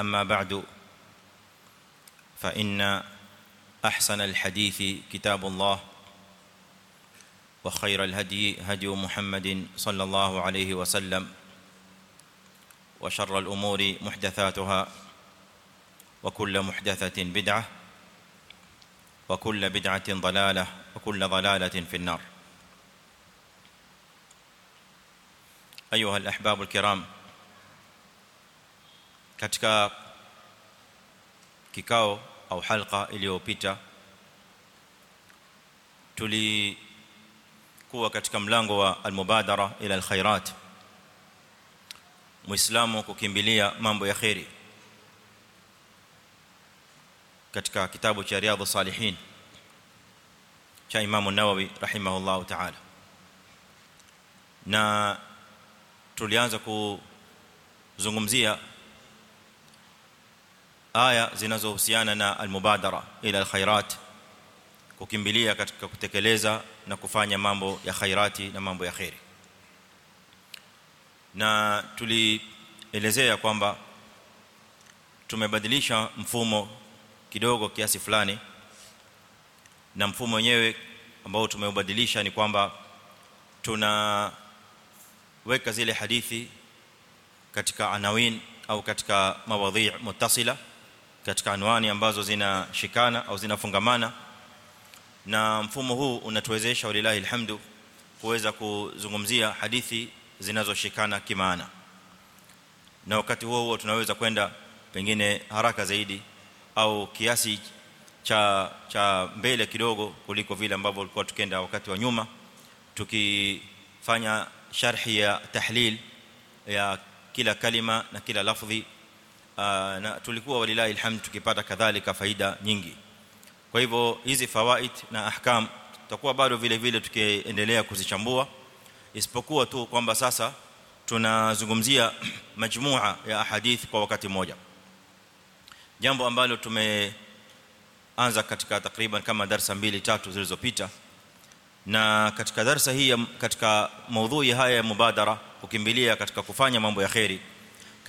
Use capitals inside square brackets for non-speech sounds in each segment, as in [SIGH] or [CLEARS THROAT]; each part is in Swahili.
أما بعد فإن أحسن الحديث كتاب الله وخير الهدي هدي محمد صلى الله عليه وسلم وشر الأمور محدثاتها وكل محدثة بدعة وكل بدعة ضلالة وكل ضلالة في النار. أيها الأحباب الكرام katika kikao au halqa iliyopita tulikuwa katika mlango wa almubadara ila alkhairat muislamu kukimbilia mambo ya khairi katika kitabu cha riyadhus salihin cha Imam an-Nawawi rahimahullah ta'ala na tulianza kuzungumzia aya zinazohusiana na almubadara ila al-khairat kukimbilia katika kutekeleza na kufanya mambo ya khairati na mambo ya khairi na tulielezea kwamba tumebadilisha mfumo kidogo kiasi fulani na mfumo wenyewe ambao tumeubadilisha ni kwamba tunaweka zile hadithi katika anawin au katika mawadhi' muttasila katika anwani ambazo zinashikana au zinafungamana. Na mfumo huu unatuwezesha walilahi alhamdu kuweza kuzungumzia hadithi zinazoshikana kimaana. Na wakati huo huo tunaweza kwenda pengine haraka zaidi au kiasi cha cha mbele kidogo kuliko vile ambavyo tulikuwa tukenda wakati wa nyuma tukifanya sharhi ya tahlil ya kila kalima na kila lafzi na tulikuwa walilahi alhamd tukipata kadhalika faida nyingi. Kwa hivyo hizi fawaid na ahkam tutakuwa bado vile vile tukiendelea kuzichambua. Isipokuwa tu kwamba sasa tunazungumzia [CLEARS THROAT] majmua ya ahadith kwa wakati mmoja. Jambo ambalo tumeanza katika takriban kama darasa mbili tatu zilizopita. Na katika darasa hii katika maudhui haya ya mubadara kukimbilia katika kufanya mambo ya khairi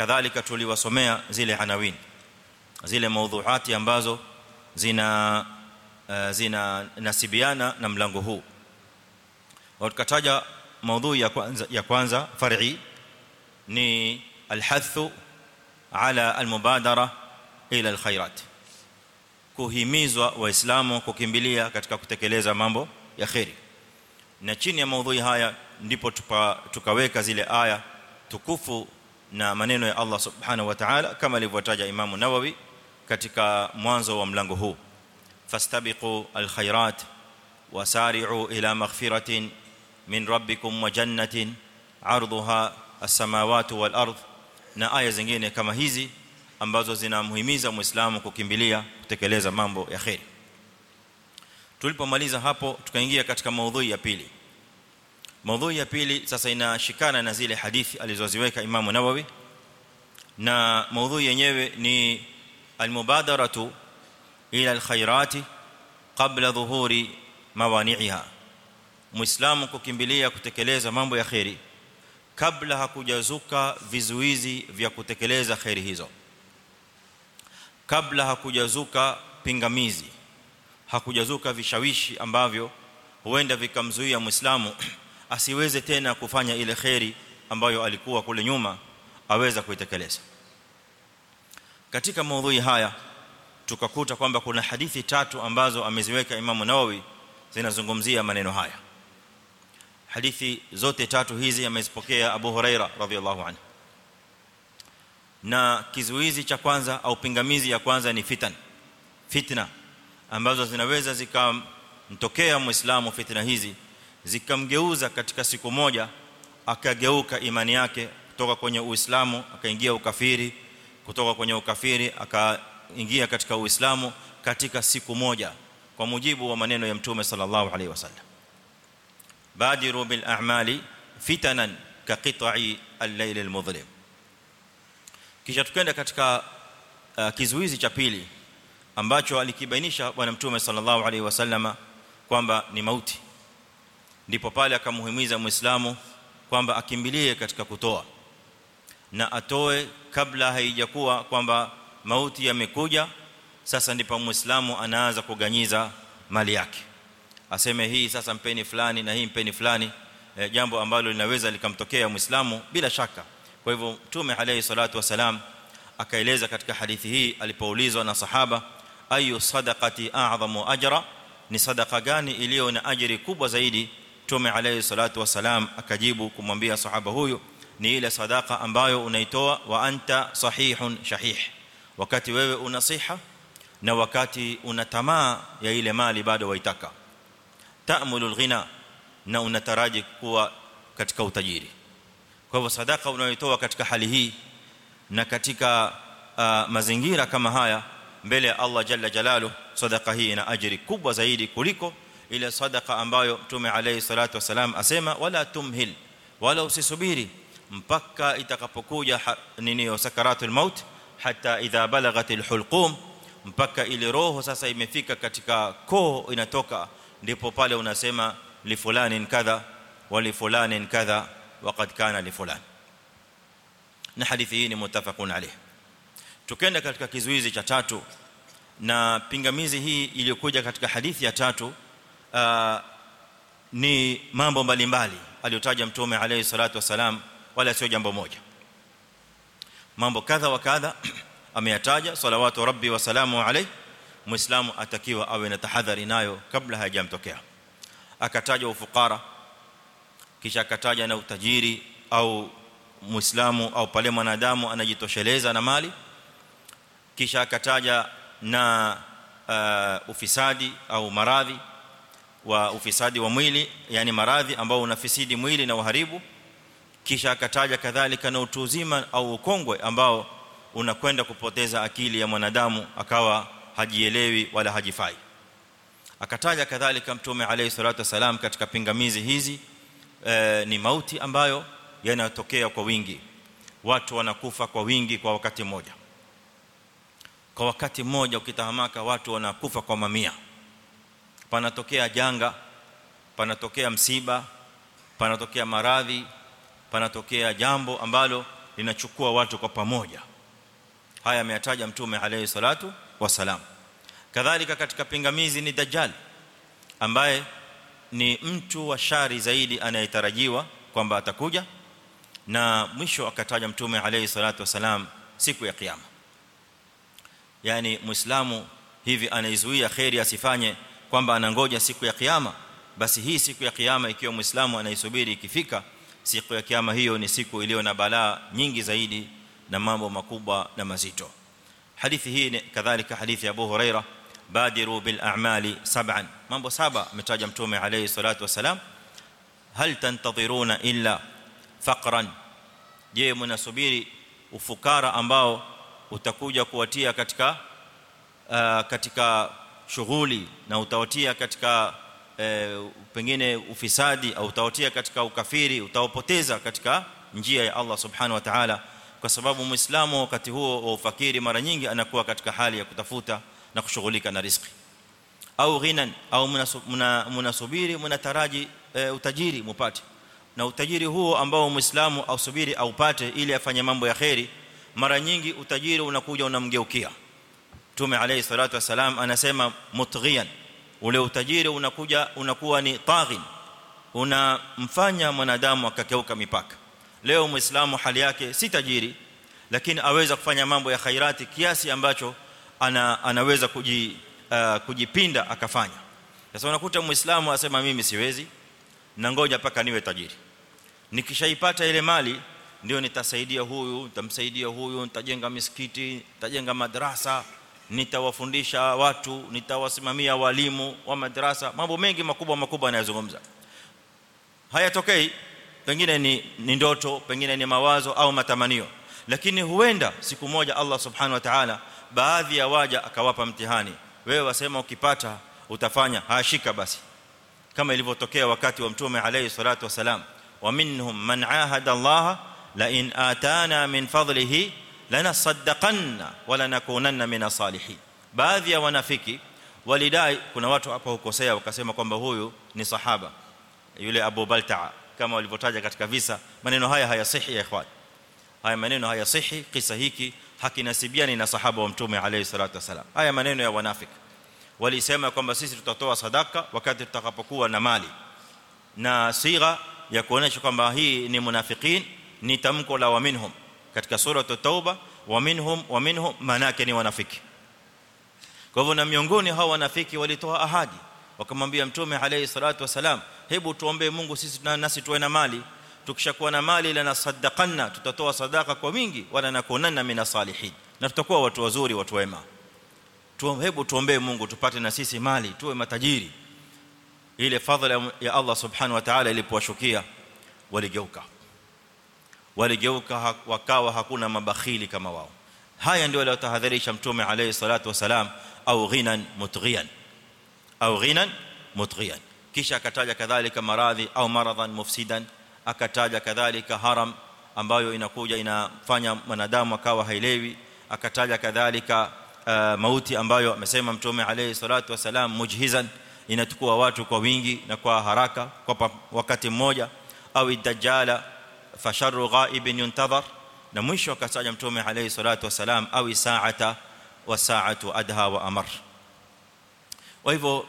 kadhalika tuliwasomea zile anawin zile maudhuati ambazo zina uh, zina nasibiana na mlango huu. Tukataja maudhui ya kwanza ya kwanza far'i ni alhathu ala almubadara ila alkhairat. Kuhimizwa waislamu kukimbilia katika kutekeleza mambo ya khairi na chini ya maudhui haya ndipo tukaweka zile aya tukufu na maneno ya Allah subhanahu wa ta'ala kama alivyotaja Imam Nawawi katika mwanzo wa mlango huu fastabiqu alkhairat wasari'u ila maghfiratin min rabbikum wa jannatin 'arduha as-samawati wal ard na aya zingine kama hizi ambazo zinamhimiza muislamu kukimbilia kutekeleza mambo ya khairi tulipomaliza hapo tukaingia katika maudhui ya pili maudhui ya pili sasa inashikana na zile hadithi alizoziweka Imam Nawawi. Na maudhui yenyewe ni almubadaratu ila alkhairati qabla dhuhuri mawani'iha. Muislamu kukimbilia kutekeleza mambo ya khairi kabla hakujazuka vizuizi vya kutekeleza khairi hizo. Kabla hakujazuka pingamizi hakujazuka vishawishi ambavyo huenda vikamzuia muislamu [CLEARS THROAT] asiweze tena kufanya ile khairi ambayo alikuwa kule nyuma aweza kuitekeleza. Katika maudhui haya tukakuta kwamba kuna hadithi tatu ambazo ameziweka Imam Nawawi zinazungumzia maneno haya. Hadithi zote tatu hizi amezipokea Abu Huraira radhiallahu anhu. Na kizuizi cha kwanza au pingamizi ya kwanza ni fitan fitna ambazo zinaweza zikamtokea muislamu fitna hizi zikamgeuza katika siku moja akageuka imani yake kutoka kwenye uislamu akaingia ukafiri kutoka kwenye ukafiri akaingia katika uislamu katika siku moja kwa mujibu wa maneno ya mtume sallallahu alaihi wasallam. Badiru bil a'mali fitanan ka qit'i al-layl al-mudhlim. Kisha tukenda katika uh, kizuizi cha pili ambacho alikibainisha bwana mtume sallallahu alaihi wasallama kwamba ni mauti ndipo pale akamhimiza muislamu kwamba akimbilie katika kutoa na atoe kabla haijakuwa kwamba mauti yamekuja. Sasa ndipo muislamu anaanza kuganyiza mali yake. Aseme hii sasa mpeni fulani na hii mpeni fulani. E, jambo ambalo linaweza likamtokea muislamu bila shaka. Kwa hivyo mtume alayhi salatu wasalam akaeleza katika hadithi hii alipoulizwa na sahaba ayu sadaqati a'zamu ajra? Ni sadaqa gani iliyo na ajiri kubwa zaidi mtume alayhi salatu wasalam akajibu kumwambia sahaba huyu ni ile sadaqa ambayo unaitoa wa anta sahihun shahih wakati wewe una siha na wakati una tamaa ya ile mali bado waitaka ta'mulu alghina na unataraji kuwa katika utajiri kwa hivyo sadaka unayotoa katika hali hii na katika uh, mazingira kama haya mbele ya Allah jalla jalalu sadaka hii ina ajiri kubwa zaidi kuliko ile sadaka ambayo mtume alayhi salatu wasalam asema wala tumhil wala usisubiri mpaka itakapokuja nini sakaratul maut hata idha balagatil hulqum mpaka ile roho sasa imefika katika koo inatoka ndipo pale unasema li fulani kadha wa li fulani kadha waqad kana li fulani na hadithi hii ni mutafaqun alayh tukenda katika kizuizi cha tatu na pingamizi hii iliyokuja katika hadithi ya tatu uh, ni mambo mbalimbali aliyotaja mtume alayhi salatu wasalam wala sio jambo moja. Mambo kadha wa kadha [CLEARS THROAT] ameyataja salawatu rabbi wa salamu alayhi muislamu atakiwa awe na tahadhari nayo kabla hayajamtokea. Akataja ufukara kisha akataja na utajiri au muislamu au pale mwanadamu anajitosheleza na mali kisha akataja na uh, ufisadi au maradhi wa ufisadi wa mwili yani maradhi ambao unafisidi mwili na uharibu. Kisha akataja kadhalika na utu uzima au ukongwe ambao unakwenda kupoteza akili ya mwanadamu akawa hajielewi wala hajifai. Akataja kadhalika mtume alayhi salatu wasalam katika pingamizi hizi e, ni mauti ambayo yanatokea kwa wingi. Watu wanakufa kwa wingi kwa wakati mmoja. Kwa wakati mmoja ukitahamaka watu wanakufa kwa mamia panatokea janga panatokea msiba panatokea maradhi panatokea jambo ambalo linachukua watu kwa pamoja. Haya ameyataja mtume alayhi salatu wasalam kadhalika katika pingamizi ni dajjal ambaye ni mtu wa shari zaidi anayetarajiwa kwamba atakuja na mwisho akataja mtume alayhi salatu wasalam siku ya kiyama. Yani muislamu hivi anaizuia khairi asifanye kwamba anangoja siku ya kiyama basi hii siku ya kiyama ikiwa muislamu anaisubiri ikifika siku ya kiyama hiyo ni siku iliyo na balaa nyingi zaidi na mambo makubwa na mazito. Hadithi hii ni kadhalika hadithi ya Abu Huraira badiru bil a'mali sab'an. Mambo saba ametaja mtume alayhi salatu wasalam hal tantadhiruna illa faqran? Je mnasubiri ufukara ambao utakuja kuwatia katika uh, katika shughuli na utawatia katika e, pengine ufisadi au utawatia katika ukafiri utawapoteza katika njia ya Allah subhanahu wa ta'ala kwa sababu muislamu wakati huo wa ufakiri mara nyingi anakuwa katika hali ya kutafuta na kushughulika na riziki. Au ghinan au mnasubiri mnataraji e, utajiri mupate. Na utajiri huo ambao muislamu ausubiri aupate ili afanye mambo ya khairi mara nyingi utajiri unakuja unamgeukia Mtume alayhi salatu wasalam anasema mutghiyan. Ule utajiri unakuja unakuwa ni taghin unamfanya mwanadamu akakeuka mipaka. Leo muislamu hali yake si tajiri lakini aweza kufanya mambo ya khairati kiasi ambacho ana, anaweza kuji, uh, kujipinda akafanya. Sasa unakuta muislamu asema mimi siwezi na ngoja paka niwe tajiri. Nikishaipata ile mali ndio nitasaidia huyu nitamsaidia huyu nitajenga misikiti nitajenga madrasa nitawafundisha watu nitawasimamia walimu wa madrasa mambo mengi makubwa makubwa anayozungumza. Hayatokei pengine ni, ni ndoto pengine ni mawazo au matamanio. Lakini huenda siku moja Allah subhanahu wa ta'ala baadhi ya waja akawapa mtihani. Wewe wasema ukipata utafanya. Hashika basi. Kama ilivyotokea wakati wa mtume alayhi salatu wasalam wa minhum man ahada Allah la in atana min fadlihi lanasaddaqanna wala nakunanna min salihin baadhi ya wanafiki walidai kuna watu hapa hukosea wakasema kwamba huyu ni sahaba yule Abu Baltaa kama walivyotaja katika visa maneno haya hayasihi ya ikhwan haya maneno hayasihi kisa hiki hakinasibiani na sahaba wa mtume alayhi salatu wasalam haya maneno ya wanafiki walisema kwamba sisi tutatoa sadaka wakati tutakapokuwa na mali na sigha ya kuonesha kwamba hii ni munafikin ni tamko la wa minhum katika sura at-tauba wa minhum wa minhum manake ni wanafiki kwa hivyo na miongoni hao wanafiki walitoa ahadi wakamwambia mtume alayhi salatu wasalam hebu tuombe Mungu sisi nasi tuwe na mali tukishakuwa na mali la nasaddaqanna tutatoa sadaka kwa wingi wala nakunanna min salihin na tutakuwa watu wazuri watu wema tuombe hebu tuombe Mungu tupate na sisi mali tuwe matajiri ile fadhila ya Allah subhanahu wa ta'ala ilipowashukia waligeuka waligeuka wakawa hakuna mabakhili kama wao haya ndio aliyotahadharisha mtume alayhi salatu wasalam au ghinan mutghiyan au ghinan mutghiyan kisha akataja kadhalika maradhi au maradhan mufsidan akataja kadhalika haram ambayo inakuja inafanya mwanadamu akawa hailewi akataja kadhalika uh, mauti ambayo amesema mtume alayhi salatu wasalam mujhizan inatukua watu kwa wingi na kwa haraka kwa wakati mmoja au dajjala fasharru ghaibin yuntadhar. Na mwisho akataja mtume alayhi salatu wasalam au saata wa saatu adha wa amar. Kwa hivyo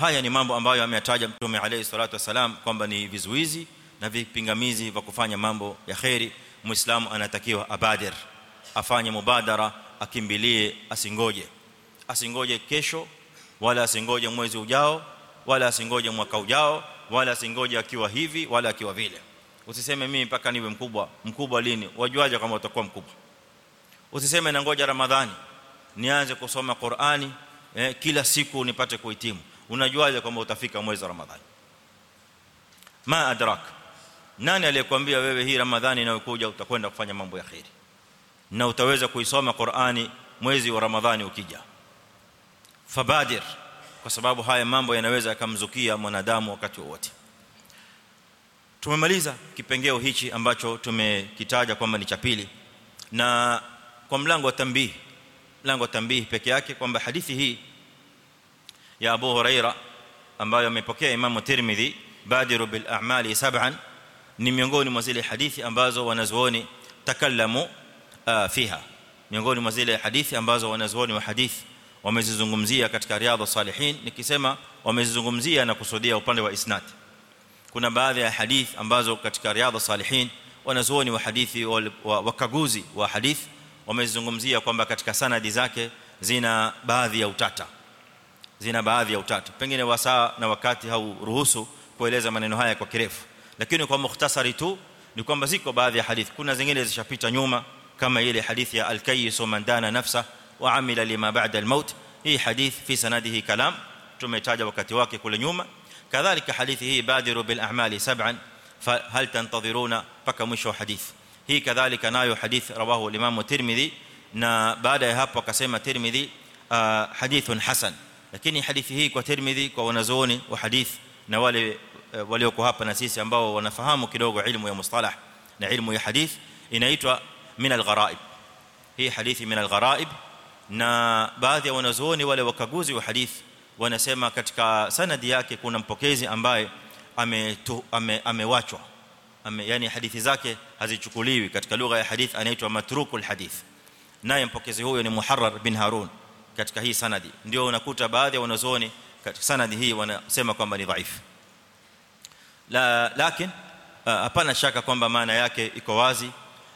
haya ni mambo ambayo ameyataja mtume alayhi salatu wasalam kwamba ni vizuizi na vipingamizi vya kufanya mambo ya khairi muislamu anatakiwa abadir afanye mubadara akimbilie asingoje. Asingoje kesho wala asingoje mwezi ujao wala asingoje mwaka ujao wala asingoje akiwa hivi wala akiwa vile usiseme mimi mpaka niwe mkubwa. Mkubwa lini? Wajuaje kama utakuwa mkubwa? Usiseme na ngoja ramadhani nianze kusoma Qur'ani eh, kila siku nipate kuhitimu. Unajuaje kama utafika mwezi wa ramadhani? Ma adrak. Nani aliyekwambia wewe hii ramadhani inayokuja utakwenda kufanya mambo ya khairi na utaweza kuisoma Qur'ani mwezi wa ramadhani ukija? Fabadir. Kwa sababu haya mambo yanaweza yakamzukia mwanadamu wakati wowote tumemaliza kipengeo hichi ambacho tumekitaja kwamba ni cha pili. Na kwa mlango wa tambii mlango wa tambii peke yake kwamba hadithi hii ya Abu Huraira ambayo amepokea Imam Tirmidhi badiru bil a'mali sab'an ni miongoni mwa zile hadithi ambazo wanazuoni takallamu fiha. Miongoni mwa zile hadithi ambazo wanazuoni wa hadithi wamezizungumzia katika riadha salihin nikisema wamezizungumzia na kusudia upande wa isnad kuna baadhi ya hadithi ambazo katika riadha salihin wanazuoni wa hadithi wakaguzi wa hadithi wamezungumzia kwamba katika sanadi zake zina baadhi ya utata zina baadhi ya utata pengine wasaa na wakati hauruhusu kueleza maneno haya kwa kirefu lakini kwa mukhtasari tu ni kwamba ziko baadhi ya hadithi kuna zingine zishapita nyuma kama ile hadithi ya al-kayyis man dana nafsa wa amila lima ba'da al-maut hii hadith fi sanadihi kalam tumetaja wakati wake kule nyuma kadhalika hadithi hii badiru bil a'mali sab'an hal tantadhiruna paka mwisho wa hadithi hii kadhalika nayo hadith rawahu al-imam tirmidhi na baada ya hapo akasema tirmidhi hadithun hasan lakini hadithi hii kwa tirmidhi kwa wanazuoni wa hadith na wale walioko hapa na sisi ambao wanafahamu kidogo ilmu ya mustalah na ilmu ya hadith inaitwa min al-gharaib hii hadithi min al-gharaib na baadhi ya wanazuoni wale wakaguzi wa hadith wanasema katika sanadi yake kuna mpokezi ambaye amewachwa ame, ame yani hadithi zake hazichukuliwi. Katika lugha ya hadith anaitwa matrukul hadith. Naye mpokezi huyo ni muharrar bin harun katika hii sanadi. Ndio unakuta baadhi ya wanazuoni katika sanadi hii wanasema kwamba ni dhaifu. La lakini hapana shaka kwamba maana yake iko wazi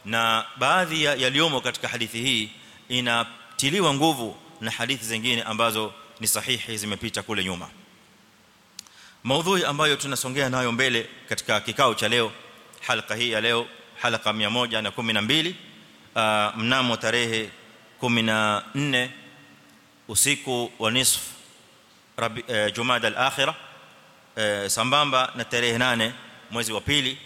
na baadhi ya yaliomo katika hadithi hii inatiliwa nguvu na hadithi zingine ambazo ni sahihi zimepita kule nyuma maudhui ambayo tunasongea nayo mbele katika kikao cha leo halqa hii ya leo halqa 112 mnamo tarehe 14 usiku wa nisf jumada al-akhirah sambamba na tarehe 8 mwezi wa pili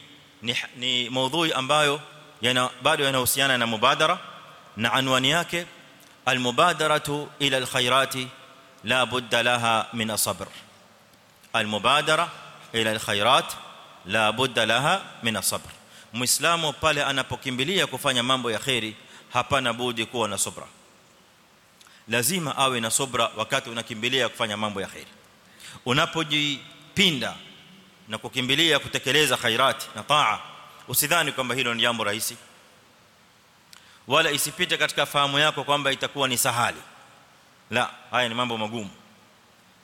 ni, ni maudhui ambayo yana bado yanahusiana na mubadara na anwani yake almubadaratu ila alkhairati la budda laha min asabr almubadara ila alkhairat la budda laha min asabr muislamu pale anapokimbilia kufanya mambo ya khairi hapana budi kuwa na subra lazima awe na subra wakati unakimbilia kufanya mambo ya khairi unapojipinda na kukimbilia kutekeleza khairati na taa usidhani kwamba hilo ni jambo rahisi wala isipite katika fahamu yako kwamba itakuwa ni sahali la haya ni mambo magumu.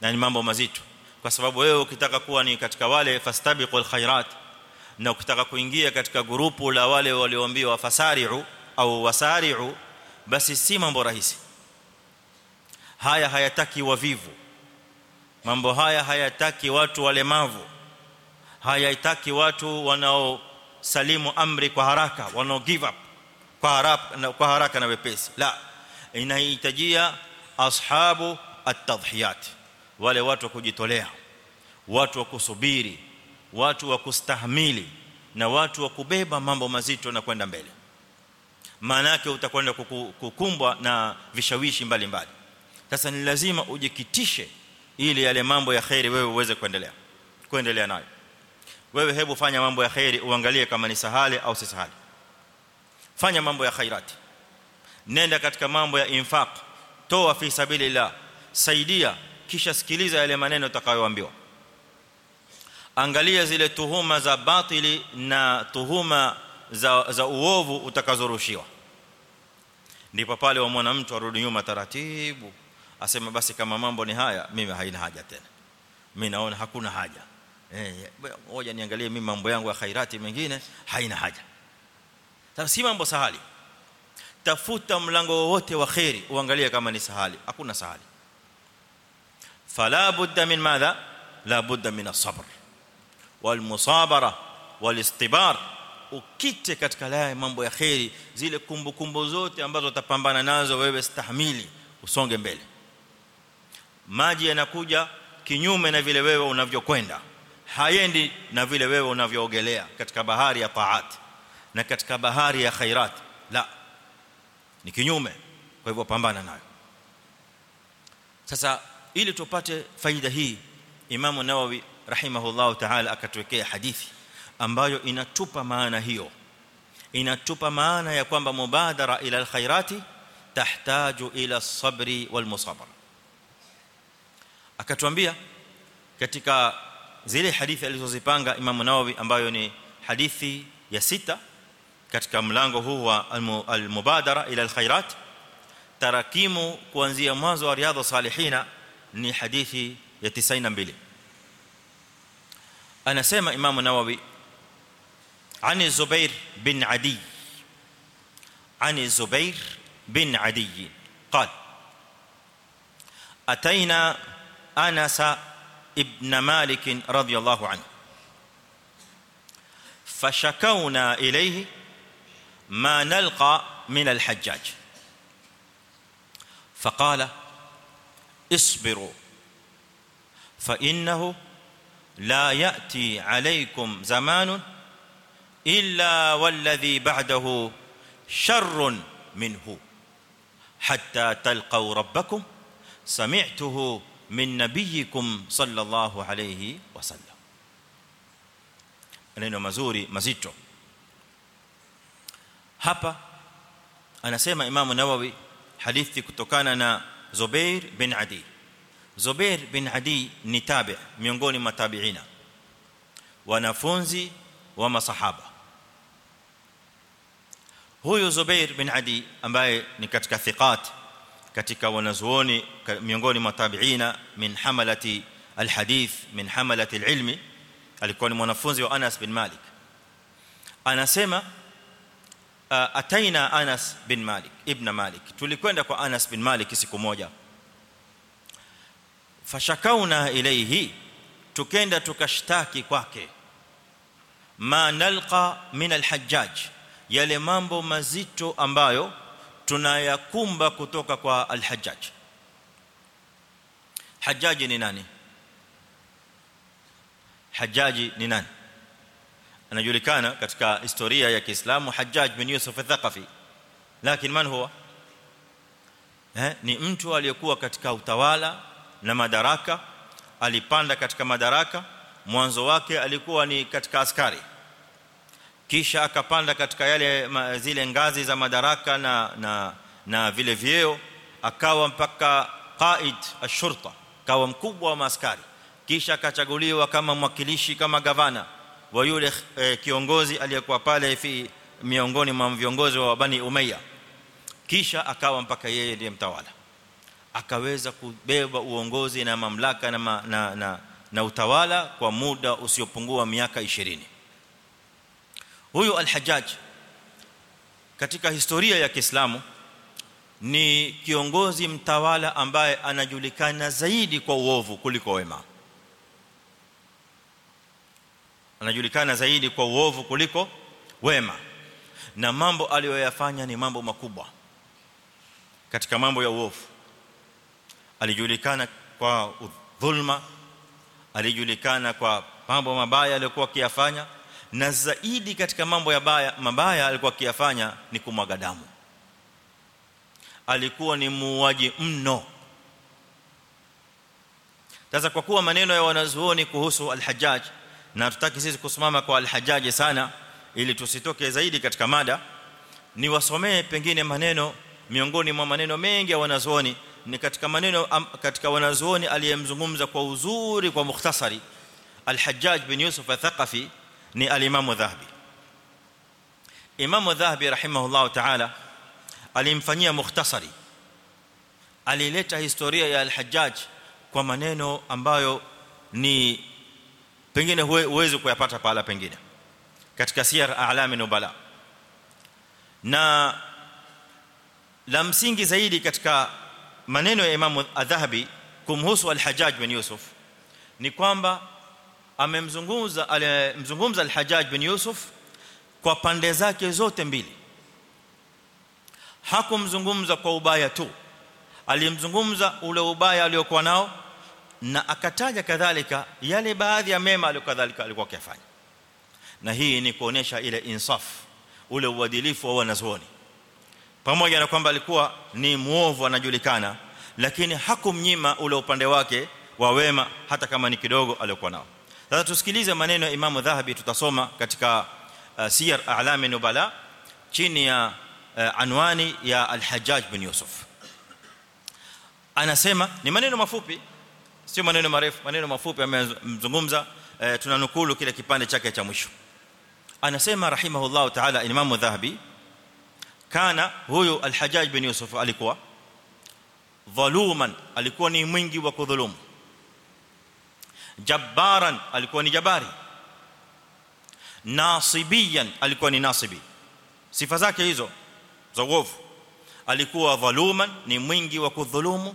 Na ni mambo mazito. Kwa sababu wewe ukitaka kuwa ni katika wale fastabiqul khairat na ukitaka kuingia katika grupu la wale walioambiwa fasari'u au wasari'u basi si mambo rahisi. Haya hayataki wavivu. Mambo haya hayataki watu walemavu. Hayataki watu wanao salimu amri kwa haraka wanao give up kwa haraka na kwa haraka na wepesi. La inahitajia ashabu at-tadhhiyat. Wale watu wa kujitolea watu wa kusubiri watu wa kustahimili na watu wa kubeba mambo mazito na kwenda mbele. Maana yake utakwenda kukumbwa na vishawishi mbalimbali. Sasa ni lazima ujikitishe ili yale mambo ya khairi wewe uweze kuendelea kuendelea nayo. Wewe hebu fanya mambo ya khairi uangalie kama ni sahali au si sahali. Fanya mambo ya khairati. Nenda katika mambo ya infaq toa fi sabilillah saidia kisha sikiliza yale maneno utakayoambiwa. Angalia zile tuhuma za batili na tuhuma za za uovu utakazorushiwa. Ndipo pale wa mtu arudi nyuma taratibu asema basi kama mambo ni haya mimi haina haja tena. Mimi naona hakuna haja. Eh ngoja niangalie mimi mambo yangu ya khairati mengine haina haja. Sasa si mambo sahali tafuta mlango wowote wa khairi uangalie kama ni sahali hakuna sahali fala budda min madha la budda min as-sabr wal musabara wal istibar ukite katika laya mambo ya khairi zile kumbukumbu zote ambazo utapambana nazo wewe stahimili usonge mbele maji yanakuja kinyume na vile wewe unavyokwenda hayendi na vile wewe unavyoogelea katika bahari ya taat na katika bahari ya khairat la ni kinyume kwa hivyo pambana nayo sasa ili tupate faida hii Imam Nawawi rahimahullah ta'ala akatuwekea hadithi ambayo inatupa maana hiyo inatupa maana ya kwamba mubadara ila alkhairati tahtaju ila as-sabri wal musabara akatuambia katika zile hadithi alizozipanga Imam Nawawi ambayo ni hadithi ya sita katika mlango huu wa al-mubadara ila al-khairat tarakimu kuanzia mwanzo wa riadha salihina ni hadithi ya 92 anasema Imam Nawawi عن الزبير بن عدي عن الزبير بن عدي قال اتينا انس ابن مالك رضي الله عنه فشكونا اليه ما نلقى من الحجاج. فقال اصبروا فإنه لا يأتي عليكم زمان إلا والذي بعده شر منه. حتى تلقوا ربكم سمعته من نبيكم صلى الله عليه وسلم. maneno mazuri mazito hapa anasema imamu nawawi hadithi kutokana na Zubair bin Adi Zubair bin Adi ni tabi miongoni mwa tabiina wanafunzi wa masahaba huyu Zubair bin Adi ambaye ni katika thiqat katika wanazuoni miongoni mwa tabiina min hamalati alhadith min hamalati alilmi alikuwa ni mwanafunzi wa Anas bin Malik anasema ataina Anas bin Malik ibn Malik. Tulikwenda kwa Anas bin Malik siku moja. Fashakauna ilayhi tukenda tukashtaki kwake. Ma nalqa min alhajjaj yale mambo mazito ambayo tunayakumba kutoka kwa alhajjaj. Hajjaji ni nani? Hajaji ni nani anajulikana katika historia ya Kiislamu Hajjaj bin Yusuf al-Thaqafi. Lakini man huwa? Eh ni mtu aliyekuwa katika utawala na madaraka alipanda katika madaraka mwanzo wake alikuwa ni katika askari. Kisha akapanda katika yale zile ngazi za madaraka na na na vile vyeo akawa mpaka qaid ashurta kawa mkubwa wa askari kisha akachaguliwa kama mwakilishi kama gavana wa yule eh, kiongozi aliyekuwa pale fi miongoni mwa viongozi wa Bani Umayya. Kisha akawa mpaka yeye ndiye mtawala. Akaweza kubeba uongozi na mamlaka na, ma, na, na na utawala kwa muda usiopungua miaka 20 huyu al-Hajjaj katika historia ya Kiislamu ni kiongozi mtawala ambaye anajulikana zaidi kwa uovu kuliko wema anajulikana zaidi kwa uovu kuliko wema. Na mambo aliyoyafanya ni mambo makubwa. Katika mambo ya uovu alijulikana kwa dhulma alijulikana kwa mambo mabaya aliyokuwa akiyafanya na zaidi katika mambo ya baya mabaya alikuwa akiyafanya ni kumwaga damu. Alikuwa ni muuaji mno. Sasa kwa kuwa maneno ya wanazuoni kuhusu al-Hajjaj na tutaki sisi kusimama kwa al-Hajjaj sana ili tusitoke zaidi katika mada. Ni wasomee pengine maneno miongoni mwa maneno mengi ya wanazuoni ni katika maneno katika wanazuoni aliyemzungumza kwa uzuri kwa mukhtasari. al-Hajjaj bin Yusuf al-Thaqafi ni alimamu Dhahabi. Imam Dhahabi rahimahullah ta'ala alimfanyia mukhtasari. Alileta historia ya al-Hajjaj kwa maneno ambayo ni pengine huwezi kuyapata pala pengine. Katika siyar alami nubala. Na la msingi zaidi katika maneno ya Imam Adhahabi kumhusu al-Hajjaj bin Yusuf ni kwamba amemzungumza alimzungumza al-Hajjaj bin Yusuf kwa pande zake zote mbili. Hakumzungumza kwa ubaya tu. Alimzungumza ule ubaya aliokuwa nao na akataja kadhalika yale baadhi ya mema aliyokadhalika alikuwa akifanya na hii ni kuonesha ile insaf ule uadilifu wa wanazuoni. Pamoja na kwamba alikuwa ni muovu anajulikana lakini hakumnyima ule upande wake wa wema hata kama ni kidogo aliokuwa nao. Sasa tusikilize maneno ya Imam Dhahabi tutasoma katika uh, Siyar A'lam Nubala chini ya uh, anwani ya Al-Hajjaj bin Yusuf. Anasema ni maneno mafupi sio maneno marefu maneno mafupi amezungumza uh, tunanukulu kile kipande chake cha mwisho anasema rahimahullah ta'ala Imam Dhahabi kana huyu al-Hajjaj bin Yusuf alikuwa dhaluman alikuwa ni mwingi wa kudhulumu jabbaran alikuwa ni jabari nasibiyan alikuwa ni nasibi sifa zake hizo za uovu alikuwa dhaluman ni mwingi wa kudhulumu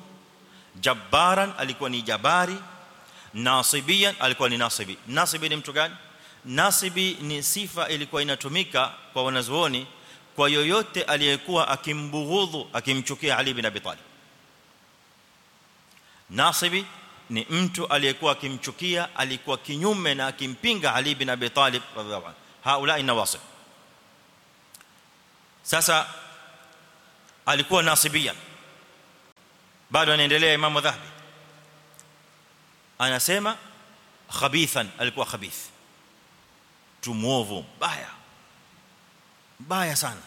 jabbaran alikuwa ni jabari nasibian alikuwa ni nasibi. Nasibi ni mtu gani? Nasibi ni sifa ilikuwa inatumika kwa wanazuoni kwa yoyote aliyekuwa akimbughudhu akimchukia Ali bin Abi Talib. Nasibi ni mtu aliyekuwa akimchukia alikuwa kinyume na akimpinga Ali bin Abi Talib radhiallahu anhu. Haula nawasib. Sasa alikuwa nasibiyan bado anaendelea Imam Dhahabi anasema khabithan alikuwa khabith tumuovu baya baya sana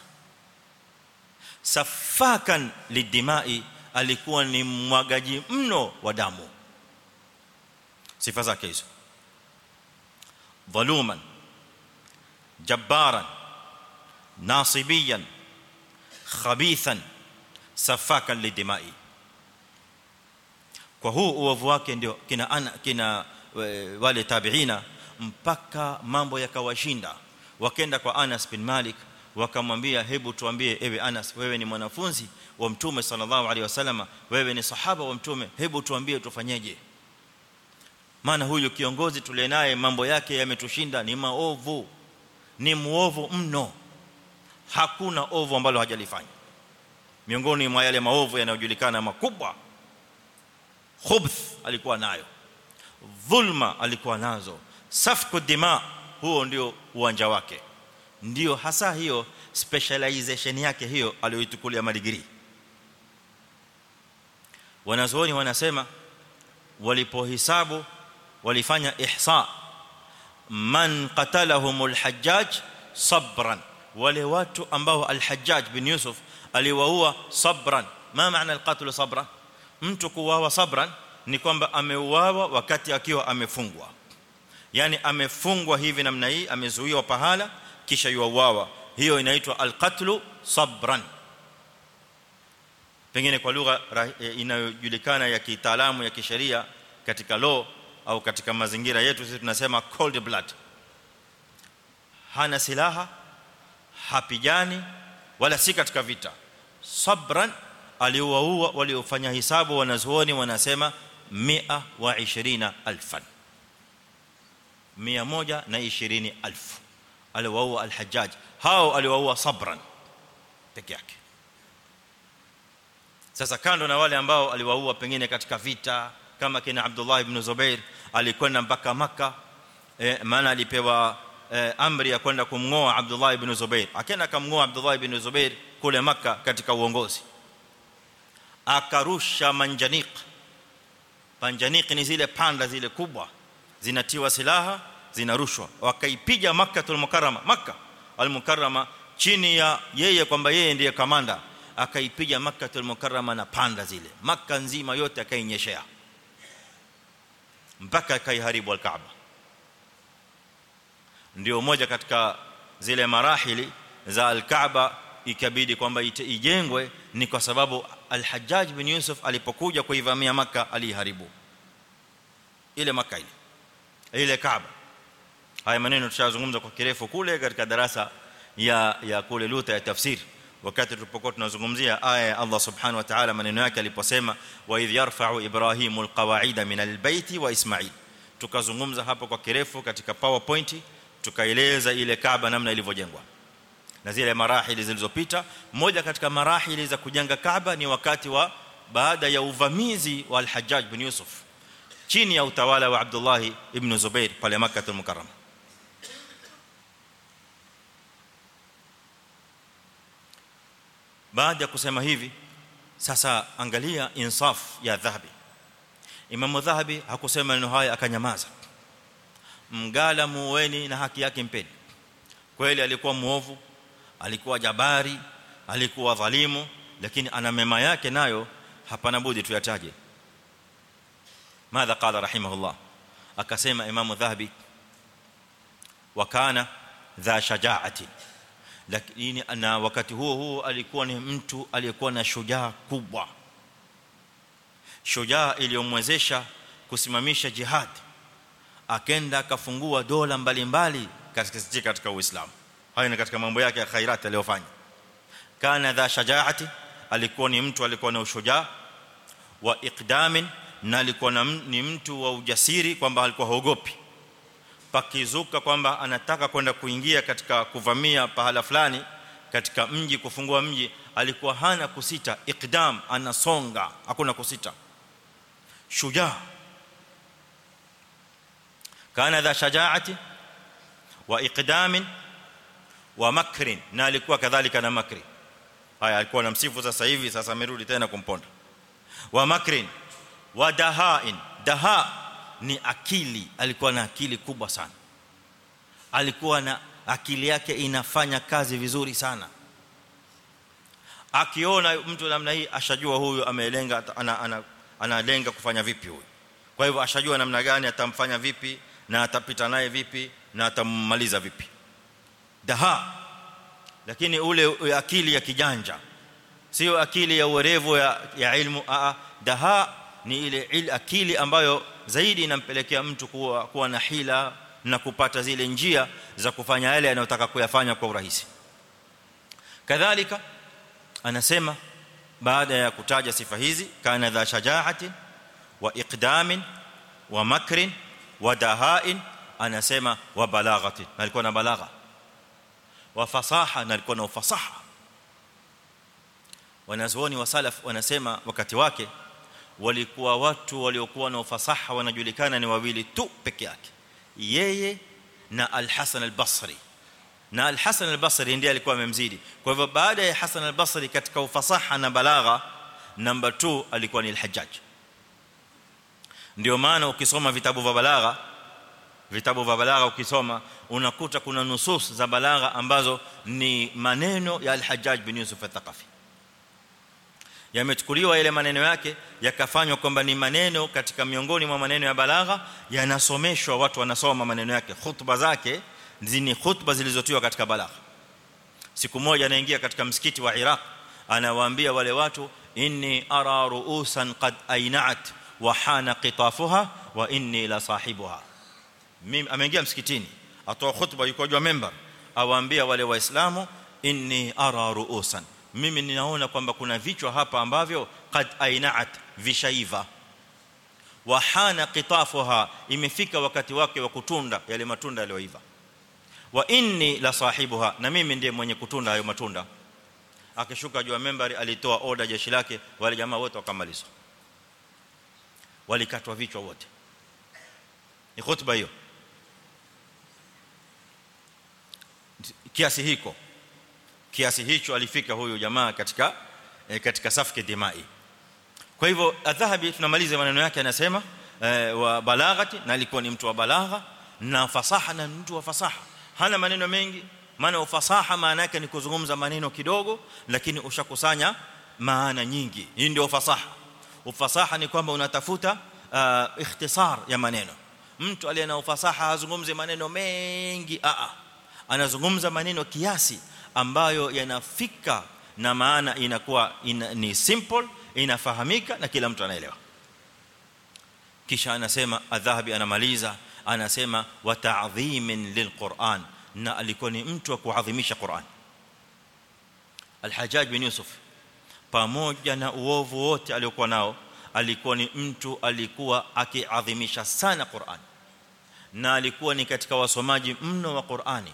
safakan lidimai alikuwa ni mwagaji mno wa damu sifa zake hizo dhaluman jabbaran nasibiyan khabithan safakan lidimai kwa huu uovu wake ndio kina ana kina wale tabiina mpaka mambo yakawashinda. Wakaenda kwa Anas bin Malik wakamwambia hebu tuambie ewe Anas wewe ni mwanafunzi wa mtume sallallahu alaihi wasallam wewe ni sahaba wa mtume hebu tuambie tufanyeje? Maana huyu kiongozi tulenaye mambo yake yametushinda ni maovu ni muovu mno. Hakuna ovu ambalo hajalifanya. Miongoni mwa yale maovu yanayojulikana makubwa khubth alikuwa nayo dhulma alikuwa nazo safku dima huo ndio uwanja wake ndio hasa hiyo specialization yake hiyo aliyoitukulia madigiri wanazuoni wanasema walipohisabu walifanya ihsa man qatalahumul hajjaj sabran wale watu ambao al-hajjaj bin yusuf aliwaua sabran ma maana al-qatl sabran mtu kuuawa sabran ni kwamba ameuawa wakati akiwa amefungwa. Yani amefungwa hivi namna hii amezuiwa pahala kisha yuauawa. Hiyo inaitwa al-qatl sabran. Pengine kwa lugha inayojulikana ya kitaalamu ya kisheria katika law au katika mazingira yetu sisi tunasema cold blood. Hana silaha hapijani wala si katika vita. Sabran aliwaua waliofanya hisabu wanazuoni wanasema 120000 120000 aliowaua al-hajjaj. Hao aliowaua sabran peke yake. Sasa kando na wale ambao aliwaua pengine katika vita kama kina Abdullah ibn Zubair alikwenda mpaka maka eh, maana alipewa eh, amri ya kwenda kumngoa Abdullah ibn Zubair. Akaenda kumngoa Abdullah ibn Zubair kule maka katika uongozi akarusha manjaniq. Manjaniq ni zile panda zile kubwa. Zinatiwa silaha zinarushwa. Wakaipiga makkatul mukarrama. Makka. Al-mukarrama chini ya yeye kwamba yeye ndiye kamanda. Akaipiga makkatul mukarrama na panda zile. Makka nzima yote akainyeshea. Mpaka akaiharibu al-Kaaba. Ndio moja katika zile marahili za al-Kaaba. Ikabidi kwamba ijengwe ni kwa sababu al-Hajjaj bin Yusuf alipokuja kuivamia maka aliharibu ile maka ile ile Kaaba haya maneno tushazungumza kwa kirefu kule katika darasa ya ya kule luta ya tafsiri wakati tulipokuwa tunazungumzia aya ya Allah subhanahu wa ta'ala maneno yake aliposema wa idh yarfa'u ibrahimu alqawa'ida min albayt wa isma'il tukazungumza hapo kwa kirefu katika powerpoint tukaeleza ile Kaaba namna ilivyojengwa na zile marahili zilizopita. Moja katika marahili za kujenga Kaaba ni wakati wa baada ya uvamizi wa al-Hajjaj bin Yusuf chini ya utawala wa Abdullah ibn Zubair pale Makkah al-Mukarrama baada ya kusema hivi sasa angalia insaf ya dhahabi. Imam Dhahabi hakusema neno haya akanyamaza. Mgala muweni na haki yake mpeni. Kweli alikuwa muovu alikuwa jabari alikuwa dhalimu lakini ana mema yake nayo hapana budi tuyataje. Madha qala rahimahullah. Akasema Imam Dhahabi wakana dha shajaati. Lakini na wakati huo huo alikuwa ni mtu aliyekuwa na shujaa kubwa. Shujaa iliyomwezesha kusimamisha jihad. Akenda akafungua dola mbalimbali katika katika Uislamu hayo ni katika mambo yake ya khairati aliyofanya. Kana dha shajaati alikuwa ni mtu alikuwa na ushujaa wa iqdamin na alikuwa ni mtu wa ujasiri kwamba alikuwa haogopi. Pakizuka kwamba anataka kwenda kuingia katika kuvamia pahala fulani katika mji kufungua mji alikuwa hana kusita. Iqdam anasonga. Hakuna kusita. Shujaa. Kana dha shajaati wa iqdamin wa makrin na alikuwa kadhalika na makri. Haya alikuwa anamsifu sasa hivi sasa amerudi tena kumponda. Wa makrin wa dahain. Daha ni akili alikuwa na akili kubwa sana. Alikuwa na akili yake inafanya kazi vizuri sana. Akiona mtu namna hii ashajua huyu amelenga ana, ana, analenga kufanya vipi huyu. Kwa hivyo ashajua namna gani atamfanya vipi na atapita naye vipi na atammaliza vipi daha lakini ule akili ya kijanja sio akili ya uwerevu ya, ya ilmu. A daha ni ile il akili ambayo zaidi inampelekea mtu kuwa kuwa na hila na kupata zile njia za kufanya yale anayotaka kuyafanya kwa urahisi. Kadhalika anasema baada ya kutaja sifa hizi kana dha shajaati wa iqdamin wa makrin wa dahain anasema wa balaghatin. Alikuwa na balagha wa fasaha na alikuwa na ufasaha wanazuoni wa salaf wanasema wakati wake walikuwa watu waliokuwa na ufasaha wanajulikana ni wawili tu peke yake yeye na al-Hasan al-Basri na al-Hasan al-Basri ndiye alikuwa amemzidi kwa hivyo baada ya Hasan al-Basri katika ufasaha na balagha number 2 alikuwa ni al-Hajjaj ndio maana ukisoma vitabu vya balagha vitabu vya balagha ukisoma unakuta kuna nusus za balagha ambazo ni maneno ya al-Hajjaj bin Yusuf al-Thaqafi. Yamechukuliwa ile maneno yake yakafanywa kwamba ni maneno katika miongoni mwa maneno ya balagha yanasomeshwa watu wanasoma maneno yake. Khutba zake zini khutba zilizotiwa katika balagha. Siku moja anaingia katika msikiti wa Iraq anawaambia wale watu inni ara ruusan qad ainat wa hana qitafuha wa inni la sahibuha mimi ameingia msikitini. Atoa khutba yuko juu member awaambia wale waislamu inni ara ruusan. Mimi ninaona kwamba kuna vichwa hapa ambavyo qad ainaat vishaiva. Wa hana qitafuha imefika wakati wake wa kutunda yale matunda yaliyoiva. Wa inni la sahibuha na mimi ndiye mwenye kutunda hayo matunda. Akishuka jua ya membari alitoa order jeshi lake wale jamaa wote wakamalizwa walikatwa vichwa wote. Ni khutba hiyo kiasi hiko kiasi hicho alifika huyo jamaa katika eh, katika safke dimai. Kwa hivyo adhahabi tunamaliza maneno yake anasema eh, wa balaghati na alikuwa ni mtu wa balagha na fasaha na mtu wa fasaha. Hana maneno mengi maana ufasaha maana yake ni kuzungumza maneno kidogo lakini ushakusanya maana nyingi. Hii ndio ufasaha. Ufasaha ni kwamba unatafuta uh, ikhtisar ya maneno. Mtu aliye na ufasaha hazungumzi maneno mengi a a anazungumza maneno kiasi ambayo yanafika na maana inakuwa ina, ni simple inafahamika na kila mtu anaelewa. Kisha anasema adhahabi anamaliza anasema wa ta'dhimin lilquran na alikuwa ni mtu wa kuadhimisha Qur'an. Al-Hajjaj bin Yusuf pamoja na uovu wote aliokuwa nao alikuwa ni mtu alikuwa akiadhimisha sana Qur'an na alikuwa ni katika wasomaji mno wa Qur'ani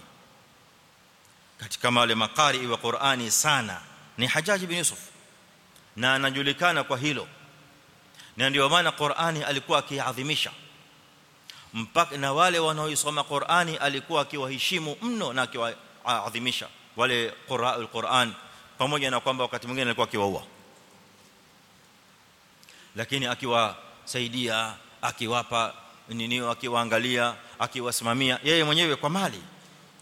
katika wale makari wa Qur'ani sana ni Hajjaj bin Yusuf. Na anajulikana kwa hilo. Na ndio maana Qur'ani alikuwa akiadhimisha. Mpaka na wale wanaoisoma Qur'ani alikuwa akiwaheshimu mno na akiwaadhimisha wale qura'ul Qur'an pamoja na kwamba wakati mwingine alikuwa akiwaua. Lakini akiwasaidia akiwapa nini akiwaangalia akiwasimamia yeye mwenyewe kwa mali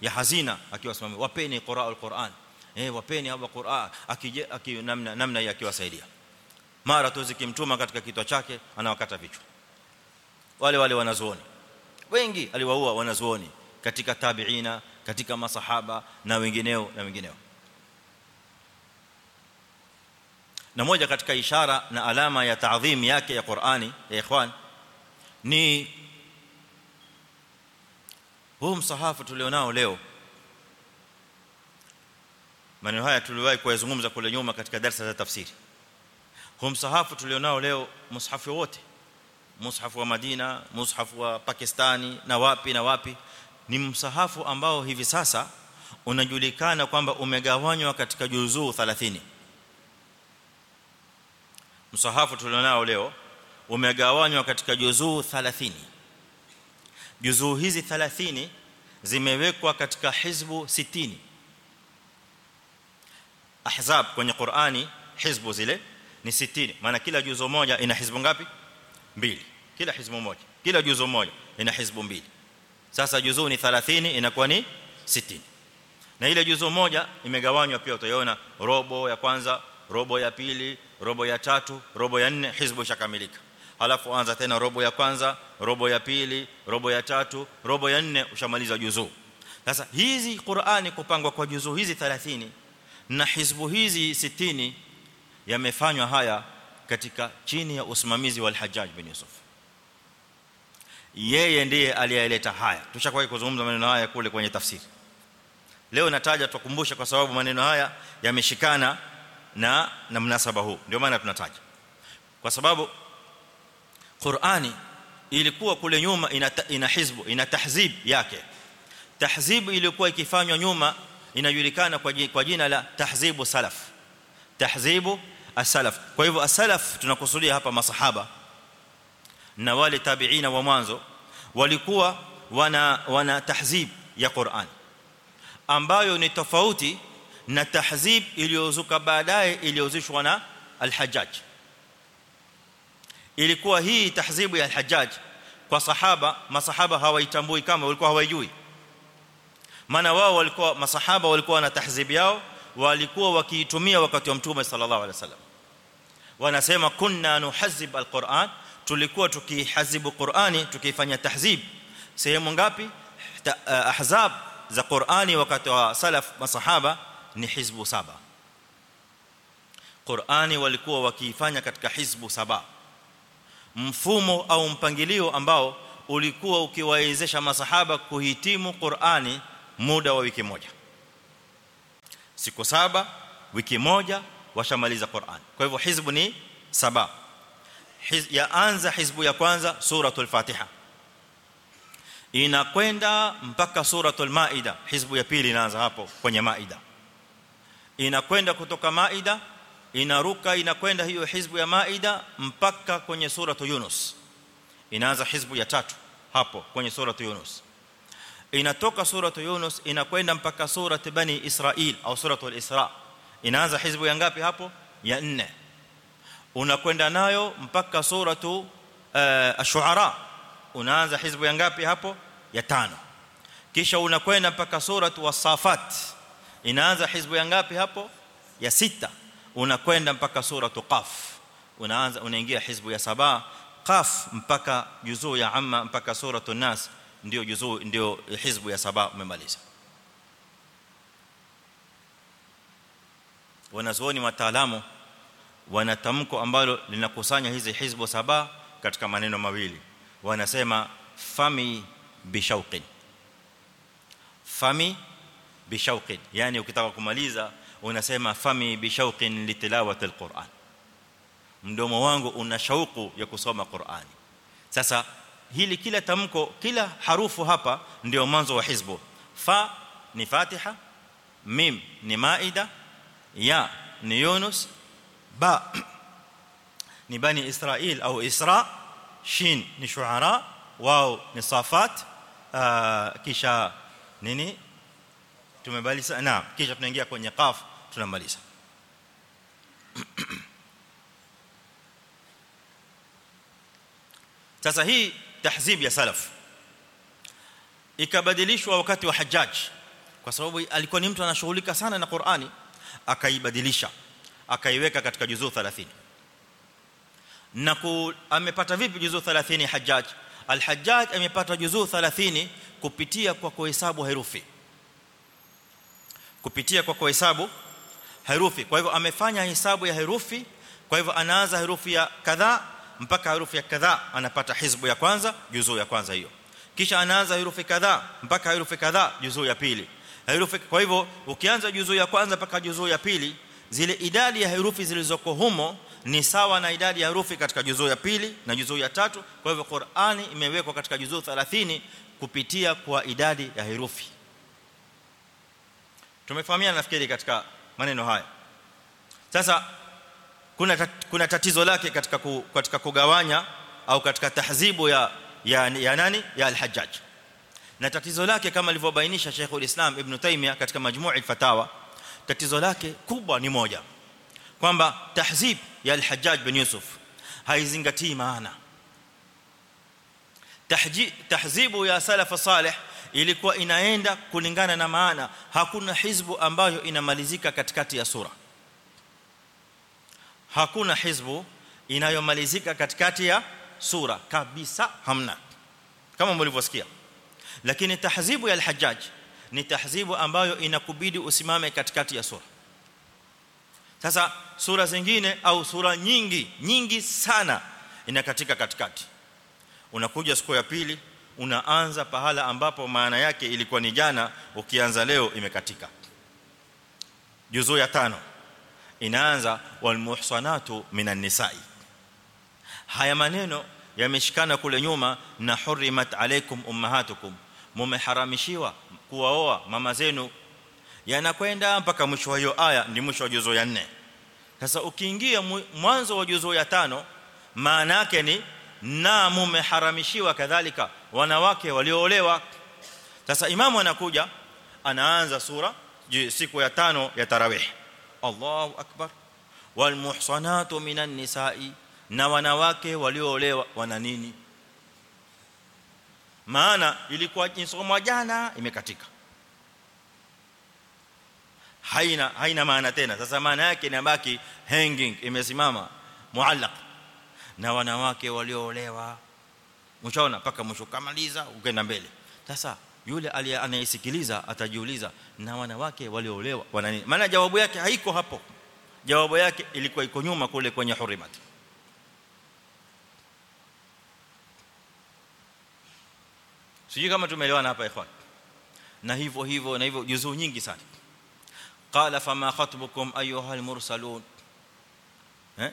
ya hazina akiwasimamia wapeni qura'ul Qur'an eh wapeni hapa Qur'an akija namna namna yake akiwasaidia. Mara tu zikimtuma katika kitwa chake anawakata vichwa. Wale wale wanazuoni. Wengi aliwaua wanazuoni katika tabiina katika masahaba na wengineo na wengineo. Na moja katika ishara na alama ya taadhim yake ya Qur'ani ya ikhwan ni huu msahafu tulionao leo. Maneno haya tuliwahi kuyazungumza kule nyuma katika darasa za tafsiri. Huu msahafu tulionao leo mushafu wote mushafu wa Madina mushafu wa Pakistani na wapi na wapi. Ni msahafu ambao hivi sasa unajulikana kwamba umegawanywa katika juzuu 30 msahafu tulionao leo umegawanywa katika juzuu 30 juzuu hizi 30 zimewekwa katika hizbu 60 ahzab kwenye Qur'ani hizbu zile ni 60 maana kila juzu moja ina hizbu ngapi? Mbili. Kila hizbu moja. Kila juzu moja ina hizbu mbili. Sasa juzuu ni 30 inakuwa ni 60 na ile juzu moja imegawanywa pia utaiona robo ya kwanza robo ya pili robo ya tatu robo ya nne hizbu shakamilika halafu anza tena robo ya kwanza robo ya pili robo ya tatu robo ya nne ushamaliza juzuu. Sasa hizi Qur'ani kupangwa kwa juzuu hizi 30 na hizbu hizi 60 yamefanywa haya katika chini ya usimamizi wa al-Hajjaj bin Yusuf. Yeye ndiye aliyeleta haya. Tushakuwa kuzungumza maneno haya kule kwenye tafsiri. Leo nataja tukumbusha kwa sababu maneno haya yameshikana na na mnasaba huu. Ndio maana tunataja. Kwa sababu Qur'ani ilikuwa kule nyuma ina ina hizbu ina tahzib yake tahzib ilikuwa ikifanywa nyuma inajulikana kwa kwa jina la tahzibu salaf tahzibu as-salaf kwa hivyo as-salaf tunakusudia hapa masahaba na wale tabiina wa mwanzo walikuwa wana wana tahzib ya Qur'an ambayo ni tofauti na tahzib iliyozuka baadaye iliyozishwa na al-Hajjaj ilikuwa hii tahzibu ya al-Hajjaj. Kwa sahaba masahaba hawaitambui kama walikuwa hawajui maana wao walikuwa masahaba walikuwa na tahzibu yao walikuwa wakiitumia wakati wa mtume sallallahu alaihi wasallam. Wanasema kunna nuhazib alquran tulikuwa tukihazibu Qur'ani tukifanya tahzib. Sehemu ngapi? Ahzab za Qur'ani wakati wa salaf masahaba ni hizbu saba. Qur'ani walikuwa wakiifanya katika hizbu saba mfumo au mpangilio ambao ulikuwa ukiwawezesha masahaba kuhitimu Qur'ani muda wa wiki moja. Siku saba wiki moja washamaliza Qur'an kwa hivyo hizbu ni saba. Hiz, yaanza hizbu ya kwanza suratul fatiha. Inakwenda mpaka suratul maida. Hizbu ya pili inaanza hapo kwenye maida. Inakwenda kutoka maida inaruka inakwenda hiyo hizbu ya maida mpaka kwenye suratu yunus. Inaanza hizbu ya tatu hapo kwenye suratu yunus. Inatoka suratu yunus inakwenda mpaka sura bani israil au suratu al-isra. Inaanza hizbu ya ngapi hapo? Ya 4 unakwenda nayo mpaka suratu ash-shu'ara. Unaanza hizbu ya ngapi hapo? Ya 5 kisha unakwenda mpaka suratu was-safat inaanza hizbu ya ngapi hapo? Ya 6 unakwenda mpaka suratu qaf. Unaanza unaingia hizbu ya saba qaf mpaka juzuu ya amma mpaka suratu nas ndio juzuu ndio hizbu ya saba umemaliza. Wanazuoni wataalamu wanatamko ambalo linakusanya hizi hizbu saba katika maneno mawili. Wanasema fami bishauqin fami bishauqin yani ukitaka kumaliza unasema fami bishauqin litilawati alquran mdomo wangu una shauku ya kusoma qurani sasa hili kila tamko kila harufu hapa ndio mwanzo wa hizbu fa ni fatiha mim ni maida ya ni yunus ba ni bani israil au isra shin ni shuara wao ni safat kisha nini tumemaliza naam kisha tunaingia kwenye qaf tunamaliza. [CLEARS THROAT] Sasa hii tahzib ya salaf. Ikabadilishwa wakati wa hajjaj kwa sababu alikuwa ni mtu anashughulika sana na Qur'ani akaibadilisha akaiweka katika juzuu 30 na amepata vipi juzuu 30 hajjaj? Al-hajjaj amepata juzuu 30 kupitia kwa kuhesabu herufi. Kupitia kwa kuhesabu herufi. Kwa hivyo amefanya hisabu ya herufi kwa hivyo anaanza herufi ya kadhaa mpaka herufi ya kadhaa anapata hizbu ya kwanza juzuu ya kwanza hiyo. Kisha anaanza herufi kadhaa mpaka herufi kadhaa juzuu ya pili. Herufi kwa hivyo ukianza juzuu ya kwanza mpaka juzuu ya pili zile idadi ya herufi zilizoko humo ni sawa na idadi ya herufi katika juzuu ya pili na juzuu ya tatu. Kwa hivyo Qur'ani imewekwa katika juzuu 30 kupitia kwa idadi ya herufi. Tumefahamiana nafikiri katika maneno haya. Sasa kuna kuna tatizo lake katika ku, katika kugawanya au katika tahzibu ya ya, ya nani? Ya al-Hajjaj. Na tatizo lake kama alivyobainisha Sheikh ulislam Ibn Taymiyyah katika majmua al-fatawa tatizo lake kubwa ni moja kwamba tahzib ya al-Hajjaj bin Yusuf haizingatii maana. Tahzibu ya salaf salih ilikuwa inaenda kulingana na maana hakuna hizbu ambayo inamalizika katikati ya sura. Hakuna hizbu inayomalizika katikati ya sura. Kabisa hamna kama mlivyosikia. Lakini tahzibu ya al-hajjaj ni tahzibu ambayo inakubidi usimame katikati ya sura. Sasa sura zingine au sura nyingi nyingi sana inakatika katikati. Unakuja siku ya pili unaanza pahala ambapo maana yake ilikuwa ni jana ukianza leo imekatika. Juzuu ya tano. Inaanza wal muhsanatu minan nisa'i. Haya maneno yameshikana kule nyuma na hurimat alaikum ummahatukum. Mumeharamishiwa kuwaoa mama zenu. Yanakwenda mpaka mwisho wa hiyo aya ndi mwisho wa juzuu ya 4 sasa ukiingia mwanzo wa juzuu ya 5 maana yake ni na mumeharamishiwa kadhalika wanawake walioolewa. Sasa imamu anakuja anaanza sura siku ya tano ya tarawih. Allahu akbar. Wal muhsanatu minan nisa'i. Na wanawake walioolewa wana nini? Maana ilikuwa somo jana imekatika. Haina haina maana tena. Sasa maana yake inabaki hanging imesimama. Muallaq na wanawake walioolewa. Mshaona paka mwisho kamaliza ukaenda mbele. Sasa yule anayesikiliza atajiuliza na wanawake walioolewa wana nini? Maana jawabu yake haiko hapo. Jawabu yake ilikuwa iko nyuma kule kwenye hurimat sijui kama tumeelewana hapa ikhwan. Na hivyo hivyo na hivyo juzuu nyingi sana. Qala fama khatbukum ayuha almursalun eh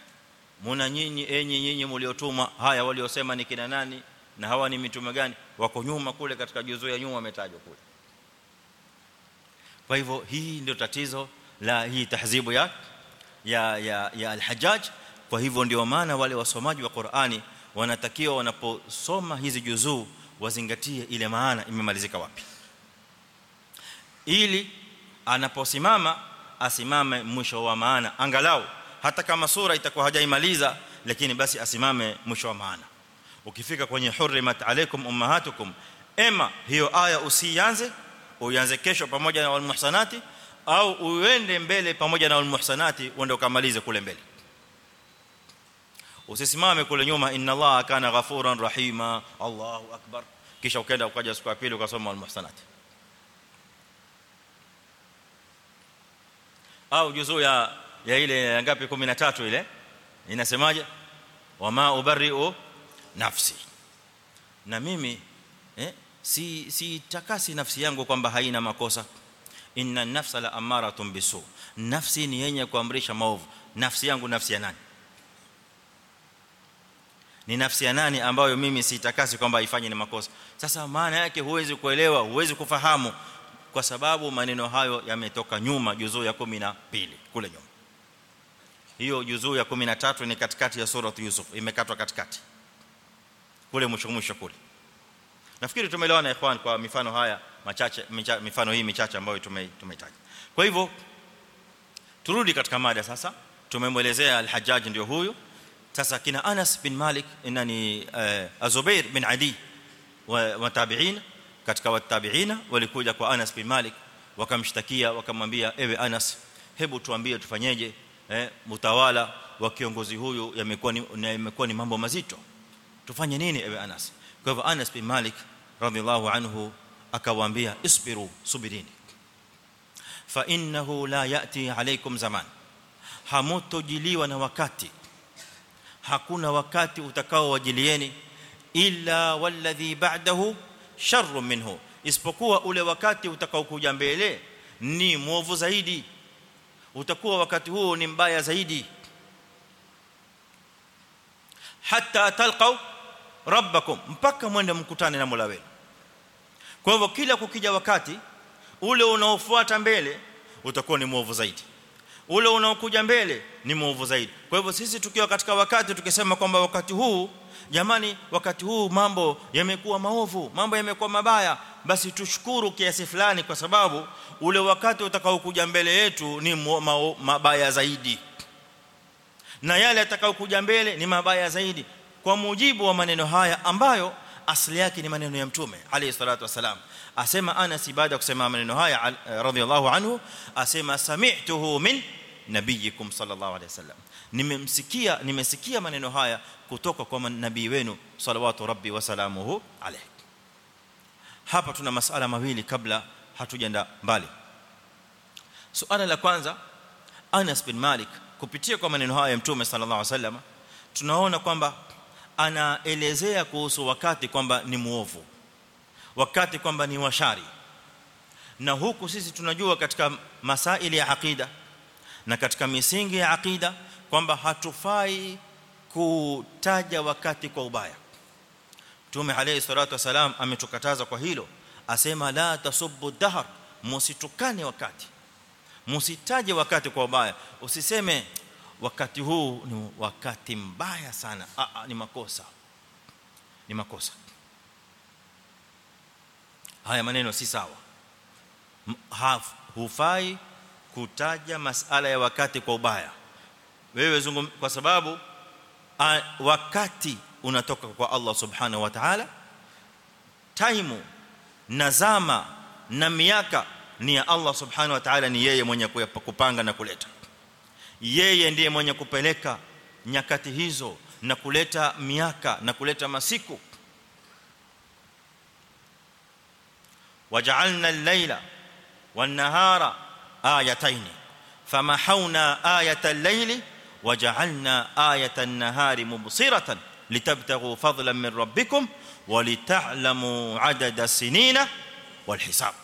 muna nyinyi enyi nyinyi mliotumwa haya waliosema ni kina nani na hawa ni mitume gani wako nyuma kule katika juzu ya nyuma wametajwa kule. Kwa hivyo hii ndio tatizo la hii tahzibu ya ya ya, ya al-Hajjaj. Kwa hivyo ndio maana wale wasomaji wa Qur'ani wanatakiwa wanaposoma hizi juzuu wazingatie ile maana imemalizika wapi. Ili anaposimama asimame mwisho wa maana angalau hata kama sura itakuwa hajaimaliza lakini basi asimame mwisho wa maana. Ukifika kwenye hurrimat alaykum ummahatukum ema hiyo aya usianze uanze kesho pamoja na walmuhsanati au uende mbele pamoja na walmuhsanati uende ukamalize kule mbele. Usisimame kule nyuma inna allaha kana ghafuran rahima allahu akbar. Kisha ukaenda ukaja siku ya pili ukasoma walmuhsanati. Au juzuu ya ya ile ngapi 13 ile inasemaje? Wama ubari'u nafsi. Na mimi eh si si takasi nafsi yangu kwamba haina makosa. Inna nafsa la amaratun bisu nafsi ni yenye kuamrisha maovu. Nafsi yangu nafsi ya nani? Ni nafsi ya nani ambayo mimi sitakasi kwamba ifanye ni makosa? Sasa maana yake huwezi kuelewa huwezi kufahamu kwa sababu maneno hayo yametoka nyuma juzuu ya 12 kule nyuma hiyo juzuu ya 13 ni katikati ya sura Yusuf imekatwa katikati. Kule mwisho mwisho kule. Nafikiri tumeelewana ikhwan kwa mifano haya machache mifano hii michache ambayo tumeitaja. Kwa hivyo turudi katika mada sasa. Tumemwelezea al-Hajjaj ndio huyu. Sasa kina Anas bin Malik inani Azubair bin Adi wa tabi'in. Katika watabi'ina walikuja kwa Anas bin Malik wakamshtakia wakamwambia ewe Anas hebu tuambie tufanyeje eh mtawala wa kiongozi huyu yamekuwa ni yamekuwa ni mambo mazito tufanye nini ewe Anas kwa hivyo Anas bin Malik radhiallahu anhu akawaambia isbiru subirini fa innahu la yati alaykum zaman hamutojiliwa na wakati hakuna wakati utakao wajilieni illa walladhi ba'dahu sharrun minhu isipokuwa ule wakati utakaokuja mbele ni mwovu zaidi utakuwa wakati huo ni mbaya zaidi. Hatta talqau rabbakum mpaka mwende mkutane na Mola wenu. Kwa hivyo kila kukija wakati ule unaofuata mbele utakuwa ni mwovu zaidi ule unaokuja mbele ni mwovu zaidi. Kwa hivyo sisi tukiwa katika wakati tukisema kwamba wakati huu jamani wakati huu mambo yamekuwa maovu mambo yamekuwa mabaya basi tushukuru kiasi fulani kwa sababu ule wakati utakaokuja mbele yetu ni mabaya zaidi. Na yale atakayokuja mbele ni mabaya zaidi. Kwa mujibu wa maneno haya ambayo asili yake ni maneno ya mtume alayhi salatu wasalam asema Anas ibada kusema maneno haya radhiyallahu anhu asema sami'tuhu min nabiyikum sallallahu alayhi wasallam. Nimemsikia nimesikia maneno haya kutoka kwa nabii wenu salawatu rabbi wa salamuhu alayhi. Hapa tuna masala mawili kabla hatujaenda mbali. Suala la kwanza Anas bin Malik kupitia kwa maneno haya ya mtume sallallahu alayhi wasallam tunaona kwamba anaelezea kuhusu wakati kwamba ni muovu wakati kwamba ni washari. Na huku sisi tunajua katika masaili ya aqida na katika misingi ya akida kwamba hatufai kutaja wakati kwa ubaya. Mtume alayhi salatu wasalam ametukataza kwa hilo asema la tasubbu dahr msitukane wakati msitaje wakati kwa ubaya. Usiseme wakati huu ni wakati mbaya sana. A, a, ni makosa. Ni makosa. Haya maneno si sawa. Hufai kutaja masala ya wakati kwa ubaya. Wewe zungum kwa sababu a, wakati unatoka kwa Allah subhanahu wa ta'ala time na zama na miaka ni ya Allah subhanahu wa ta'ala ni yeye mwenye kupanga na kuleta. Yeye ndiye mwenye kupeleka nyakati hizo na kuleta miaka na kuleta masiku. Waja'alna al-laila wan-nahara ayatayn famahawna ayata al-layli waja'alna ayata an-nahari mubsiratan litabtaghu fadlan min rabbikum ولتعلموا عدد السنين والحساب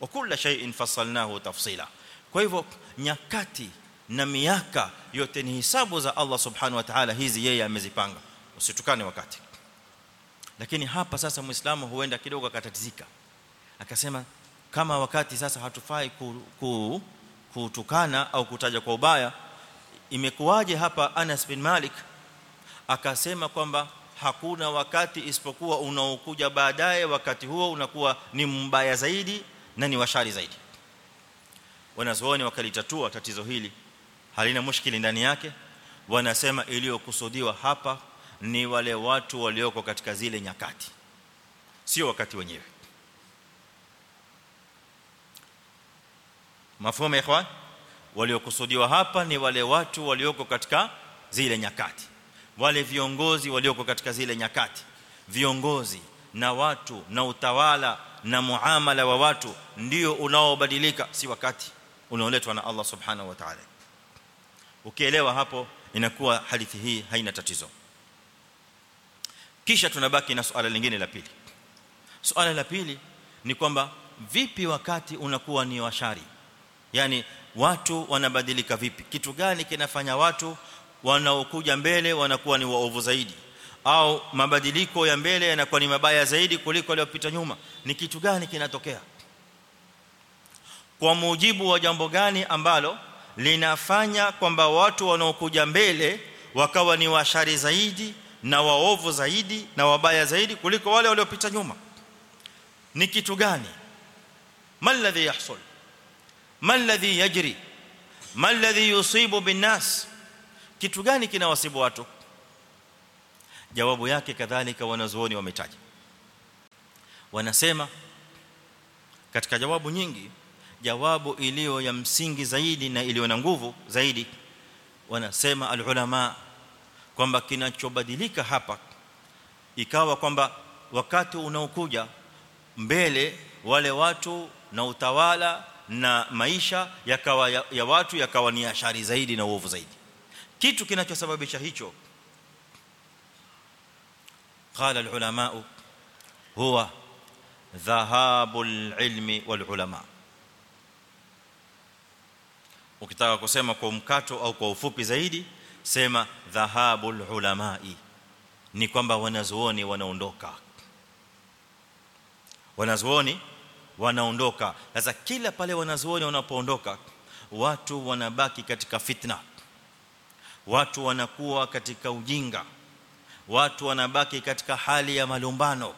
وكل شيء فصلناه تفصيلا kwa hivyo nyakati na miaka yote ni hisabu za Allah subhanahu wa ta'ala hizi yeye amezipanga usitukane wakati lakini hapa sasa muislamu huenda kidogo akatatizika akasema kama wakati sasa hatufai ku, ku, kutukana au kutaja kwa ubaya imekuwaje hapa Anas bin Malik akasema kwamba hakuna wakati isipokuwa unaokuja baadaye wakati huo unakuwa ni mbaya zaidi na ni washari zaidi. Wanazuoni wakalitatua tatizo hili halina mushkili ndani yake. Wanasema iliyokusudiwa hapa ni wale watu walioko katika zile nyakati sio wakati wenyewe mafumo ikhwan waliokusudiwa hapa ni wale watu walioko katika zile nyakati. Wale viongozi walioko katika zile nyakati. Viongozi na watu na utawala na muamala wa watu ndio unaobadilika si wakati unaoletwa na Allah subhanahu wa ta'ala. Ukielewa hapo inakuwa hadithi hii haina tatizo. Kisha tunabaki na swala lingine la pili. Swala la pili ni kwamba vipi wakati unakuwa ni washari yani watu wanabadilika vipi? Kitu gani kinafanya watu wanaokuja mbele wanakuwa ni waovu zaidi? Au mabadiliko ya mbele yanakuwa ni mabaya zaidi kuliko waliopita nyuma? Ni kitu gani kinatokea? Kwa mujibu wa jambo gani ambalo linafanya kwamba watu wanaokuja mbele wakawa ni washari zaidi na waovu zaidi na wabaya zaidi kuliko wale waliopita nyuma? Ni kitu gani? Maladhi yahsul? ما الذي يجري ما الذي يصيب بالناس kitu gani kinawasibu watu jawabu yake kadhalika wanazuoni wametaja wanasema katika jawabu nyingi jawabu iliyo ya msingi zaidi na iliyo na nguvu zaidi wanasema alulama kwamba kinachobadilika hapa ikawa kwamba wakati unaokuja mbele wale watu na utawala na maisha yakawa ya, ya watu yakawa ni ashari zaidi na uovu zaidi. Kitu kinachosababisha hicho qala alulama huwa dhahabul ilmi walulama ukitaka kusema kwa mkato au kwa ufupi zaidi sema dhahabul ulamai. Ni kwamba wanazuoni wanaondoka. Wanazuoni wanaondoka. Sasa kila pale wanazuoni wanapoondoka watu wanabaki katika fitna. Watu wanakuwa katika ujinga. Watu wanabaki katika hali ya malumbano.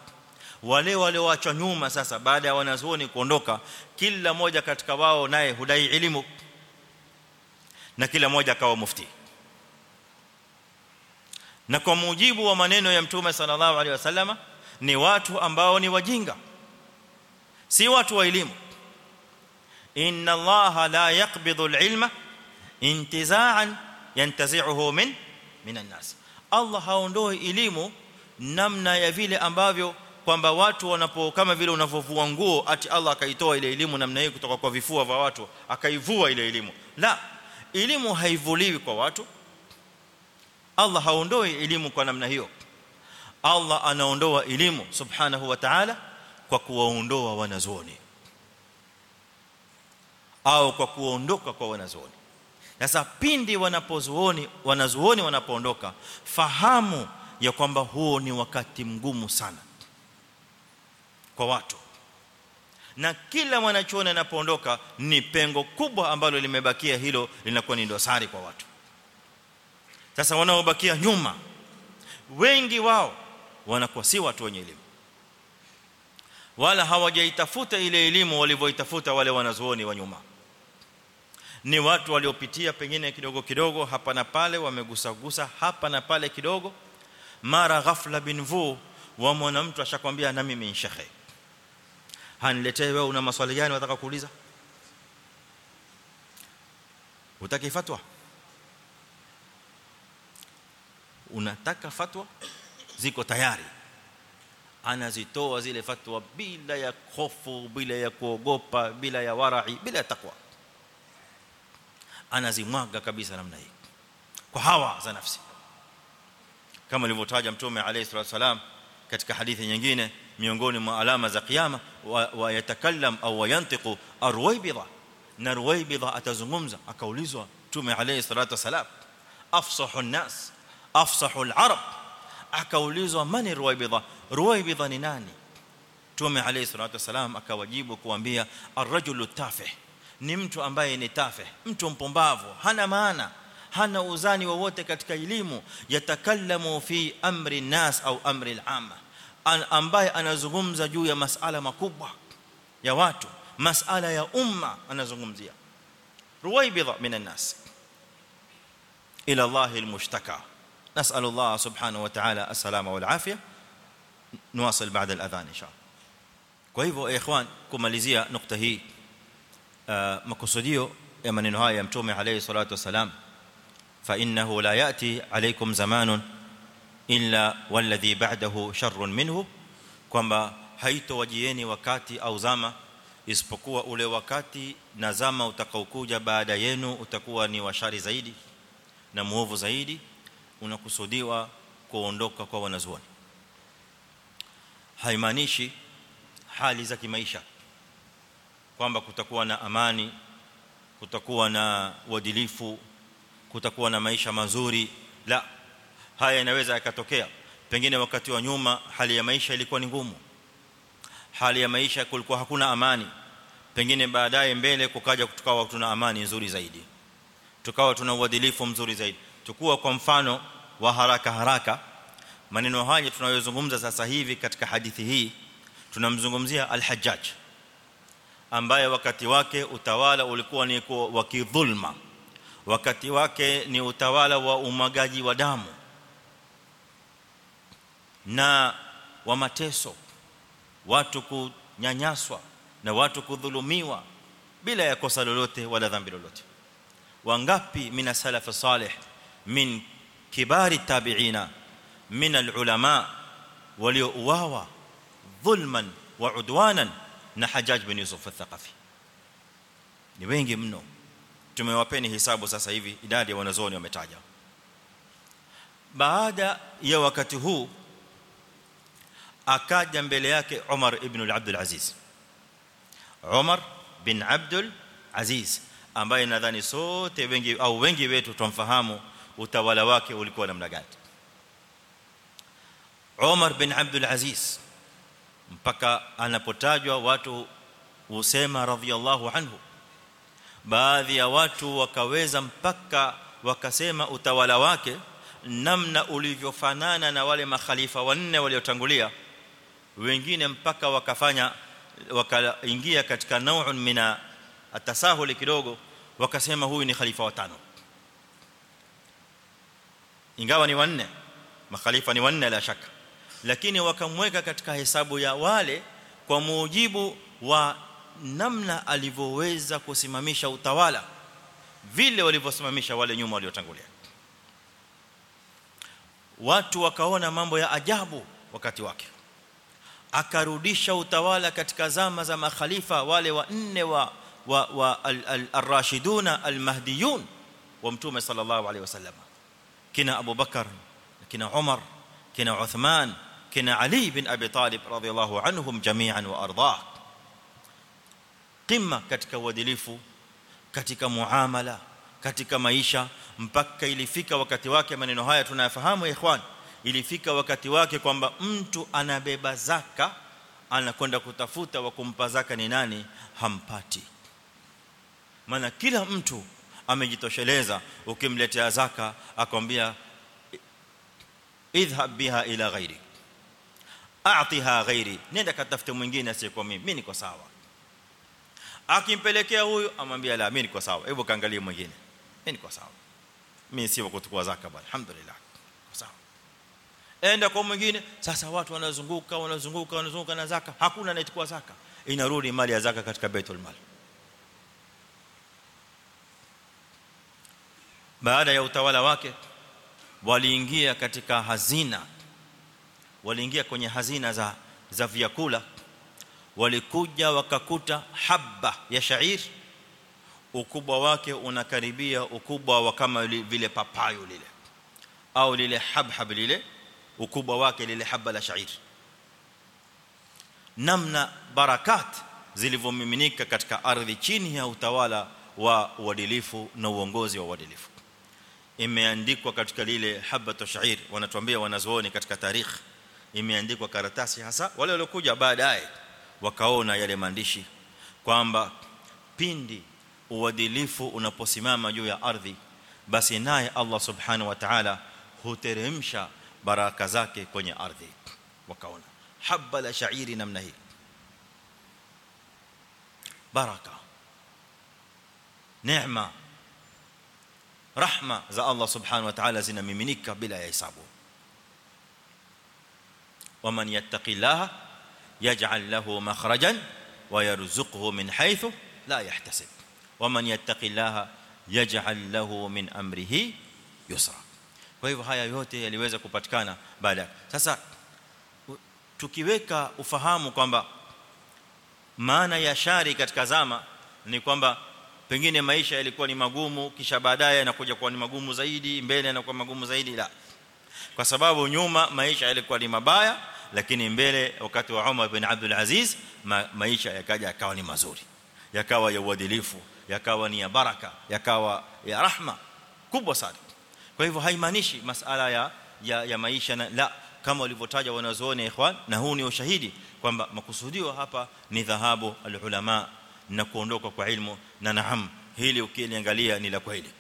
Wale walioachwa nyuma sasa baada ya wanazuoni kuondoka kila moja katika wao naye hudai elimu na kila moja akawa mufti. Na kwa mujibu wa maneno ya mtume sallallahu alaihi wasallama ni watu ambao ni wajinga si watu wa elimu inna allaha la yaqbidu alilma intiza'an yantazi'uhu min minan nas Allah haondoi elimu namna ya vile ambavyo kwamba watu wanapo kama vile unavovua nguo ati Allah akaitoa ile elimu namna hiyo kutoka kwa vifua vya watu akaivua ile elimu la elimu haivuliwi kwa watu Allah haondoi elimu kwa namna hiyo Allah anaondoa elimu subhanahu wa ta'ala kwa kuwaondoa wanazuoni. Au kwa kuondoka kwa wanazuoni. Sasa pindi wanapozuoni wanazuoni wanapoondoka fahamu ya kwamba huo ni wakati mgumu sana kwa watu. Na kila mwanachuoni anapoondoka ni pengo kubwa ambalo limebakia hilo linakuwa ni dosari kwa watu. Sasa wanaobakia nyuma wengi wao wanakuwa si watu wenye elimu wala hawajaitafuta ile elimu walivyoitafuta wale wanazuoni wa nyuma. Ni watu waliopitia pengine kidogo kidogo hapa na pale wamegusagusa hapa na pale kidogo. Mara ghafla binvu wa mwanamtu ashakwambia na mimi shekhe haniletee wewe una maswali gani unataka kuuliza? Utaki fatwa? Unataka fatwa? Ziko tayari anazitoa zile fatwa bila ya hofu bila ya kuogopa bila ya warai bila ya takwa anazimwaga kabisa namna hii kwa hawa za nafsi kama alivyotaja mtume alayhi salatu wasalam katika hadithi nyingine miongoni mwa alama za kiyama wa yatakallam au yantiqu arwaybidha na ruwaybidha atazungumza akaulizwa mtume alayhi salatu wasalam afsahu an-nas afsahu al-arab akaulizwa mani ruwaybidha ruwaybidha ni nani mtume alayhi salatu wasalam akawajibu kuambia ar-rajulu tafih ni mtu ambaye ni tafih mtu mpumbavu hana maana hana uzani wowote katika elimu yatakallamu fi amri nas au amri al-amma ambaye anazungumza juu ya masala makubwa ya watu masala ya umma anazungumzia ruwaybidha minan nas ila Allah al-mushtaka نسال الله سبحانه وتعالى السلامه والعافيه نواصل بعد الاذان ان شاء الله kwa hivyo ikhwan kumalizia nukta hii makusudio ya maneno haya ya mtume alayhi salatu wasalam fa innahu la yati alaykum zamanun illa walladhi ba'dahu sharrun minhu kwamba haitowajieni wakati au zama isipokuwa ule wakati na zama utakaokuja baada yenu utakuwa ni washari zaidi na muovu zaidi unakusudiwa kuondoka kwa wanazuoni. Haimaanishi hali za kimaisha kwamba kutakuwa na amani kutakuwa na uadilifu kutakuwa na maisha mazuri. La haya inaweza yakatokea. Pengine wakati wa nyuma hali ya maisha ilikuwa ni ngumu. Hali ya maisha kulikuwa hakuna amani. Pengine baadaye mbele kukaja tukawa tuna amani nzuri zaidi. Tukawa tuna uadilifu mzuri zaidi tukua kwa mfano wa haraka haraka. Maneno haya tunayozungumza sasa hivi katika hadithi hii tunamzungumzia al-Hajjaj ambaye wakati wake utawala ulikuwa ni wa kidhulma. Wakati wake ni utawala wa umagaji wa damu na wa mateso watu kunyanyaswa na watu kudhulumiwa bila ya kosa lolote wala dhambi lolote. Wangapi mina salaf salih min kibari tabi'ina min alulama waliouawa dhulman wa udwanan na Hajjaj bin Yusuf al-Thaqafi ni wengi mno tumewapeni hisabu sasa hivi idadi ya wanazuoni wametaja baada ya wakati huu akaja mbele yake Umar ibn al-Abdul Aziz Umar bin Abdul Aziz ambaye nadhani sote wengi au wengi wetu tumfahamu utawala wake ulikuwa namna gani? Umar bin Abdul Aziz mpaka anapotajwa watu husema radhiallahu anhu baadhi ya watu wakaweza mpaka wakasema utawala wake namna ulivyofanana na wale makhalifa wanne waliotangulia wengine mpaka wakafanya wakaingia katika nau'un mina atasahuli kidogo wakasema huyu ni khalifa wa tano ingawa ni wanne makhalifa ni wanne la shaka. Lakini wakamweka katika hesabu ya wale kwa mujibu wa namna alivyoweza kusimamisha utawala vile walivyosimamisha wale nyuma waliotangulia. Watu wakaona mambo ya ajabu wakati wake. Akarudisha utawala katika zama za makhalifa wale wa nne wa wa, al-rashiduna al-mahdiyun wa mtume sallallahu alaihi wasallam kina Abu Bakar kina Umar kina Uthman kina Ali bin Abi Talib radhiyallahu anhum jami'an wa ardah qimma katika uadilifu katika muamala katika maisha mpaka ilifika wakati wake maneno haya tunayafahamu ikhwan ilifika wakati wake kwamba mtu anabeba zaka anakwenda kutafuta wa kumpa zaka ni nani hampati maana kila mtu amejitosheleza ukimletea zaka akwambia idhhab biha ila ghairi a'tiha ghairi nenda katafute mwingine asiyekuwa mimi mimi niko sawa. Akimpelekea huyu amwambia la mimi niko sawa hebu kaangalie mwingine mimi niko sawa mimi sio kutukua zaka bali alhamdulillah sawa. Enda kwa mwingine sasa watu wanazunguka wanazunguka wanazunguka na zaka hakuna anayechukua zaka. Inarudi mali ya zaka katika baitul mal baada ya utawala wake waliingia katika hazina. Waliingia kwenye hazina za za vyakula. Walikuja wakakuta haba ya shair. Ukubwa wake unakaribia ukubwa wa kama vile papayo lile au lile habhab lile ukubwa wake lile haba la shair. Namna barakat zilivyomiminika katika ardhi chini ya utawala wa uadilifu na uongozi wa uadilifu imeandikwa katika lile habatu shair wanatuambia wanazuoni katika tarikh imeandikwa karatasi hasa wale waliokuja baadaye wakaona yale maandishi kwamba pindi uadilifu unaposimama juu ya ardhi basi naye Allah subhanahu wa ta'ala huteremsha baraka zake kwenye ardhi wakaona habba la shairi namna hii baraka neema rahma za Allah subhanahu wa ta'ala zinamiminika bila ya hisabu waman yattaqillaha yaj'al lahu makhrajan wa yarzuquhu min haythu la yahtasib waman yattaqillaha yaj'al lahu min amrihi yusra kwa hivyo haya yote yaliweza kupatikana baada sasa tukiweka ufahamu kwamba maana ya shari katika zama ni kwamba pengine maisha yalikuwa ni magumu kisha baadaye yanakuja kuwa ni magumu zaidi mbele yanakuwa magumu zaidi la. Kwa sababu nyuma maisha yalikuwa ni mabaya lakini mbele wakati wa Umar bin Abdul Aziz ma, maisha yakaja yakawa ni mazuri. Yakawa ya uadilifu yakawa ni ya baraka yakawa ya rahma kubwa sana. Kwa hivyo haimaanishi masala ya ya, ya maisha na, la kama walivyotaja wanazuoni ikhwan na huu ni ushahidi kwamba makusudio hapa ni dhahabu alulama na kuondoka kwa ilmu na naam hili ukiangalia ni la kweli.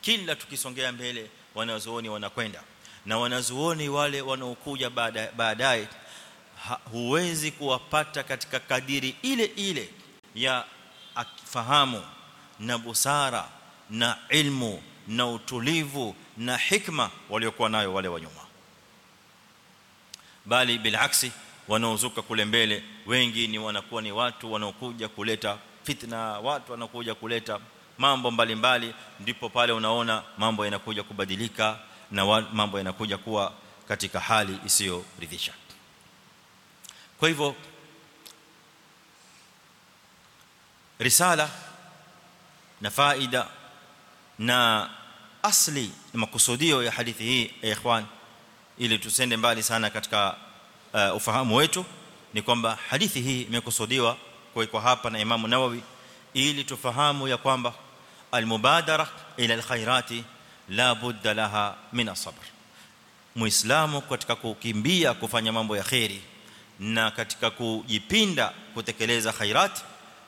Kila tukisongea mbele wanazuoni wanakwenda. Na wanazuoni wale wanaokuja baadaye huwezi kuwapata katika kadiri ile ile ya fahamu na busara na ilmu na utulivu na hikma waliokuwa nayo wale wa nyuma. Bali bilaksi wanaozuka kule mbele wengi ni wanakuwa ni watu wanaokuja kuleta fitna watu wanakuja kuleta mambo mbalimbali ndipo pale unaona mambo yanakuja kubadilika na mambo yanakuja kuwa katika hali isiyoridhisha. Kwa hivyo risala na faida na asli na makusudio ya hadithi hii ya ikhwan ili tusende mbali sana katika uh, ufahamu wetu ni kwamba hadithi hii imekusudiwa kwa hapa na Imam Nawawi ili tufahamu ya kwamba almubadara ila alkhairati la budda laha min asabr muislamu katika kukimbia kufanya mambo ya khairi na katika kujipinda kutekeleza khairat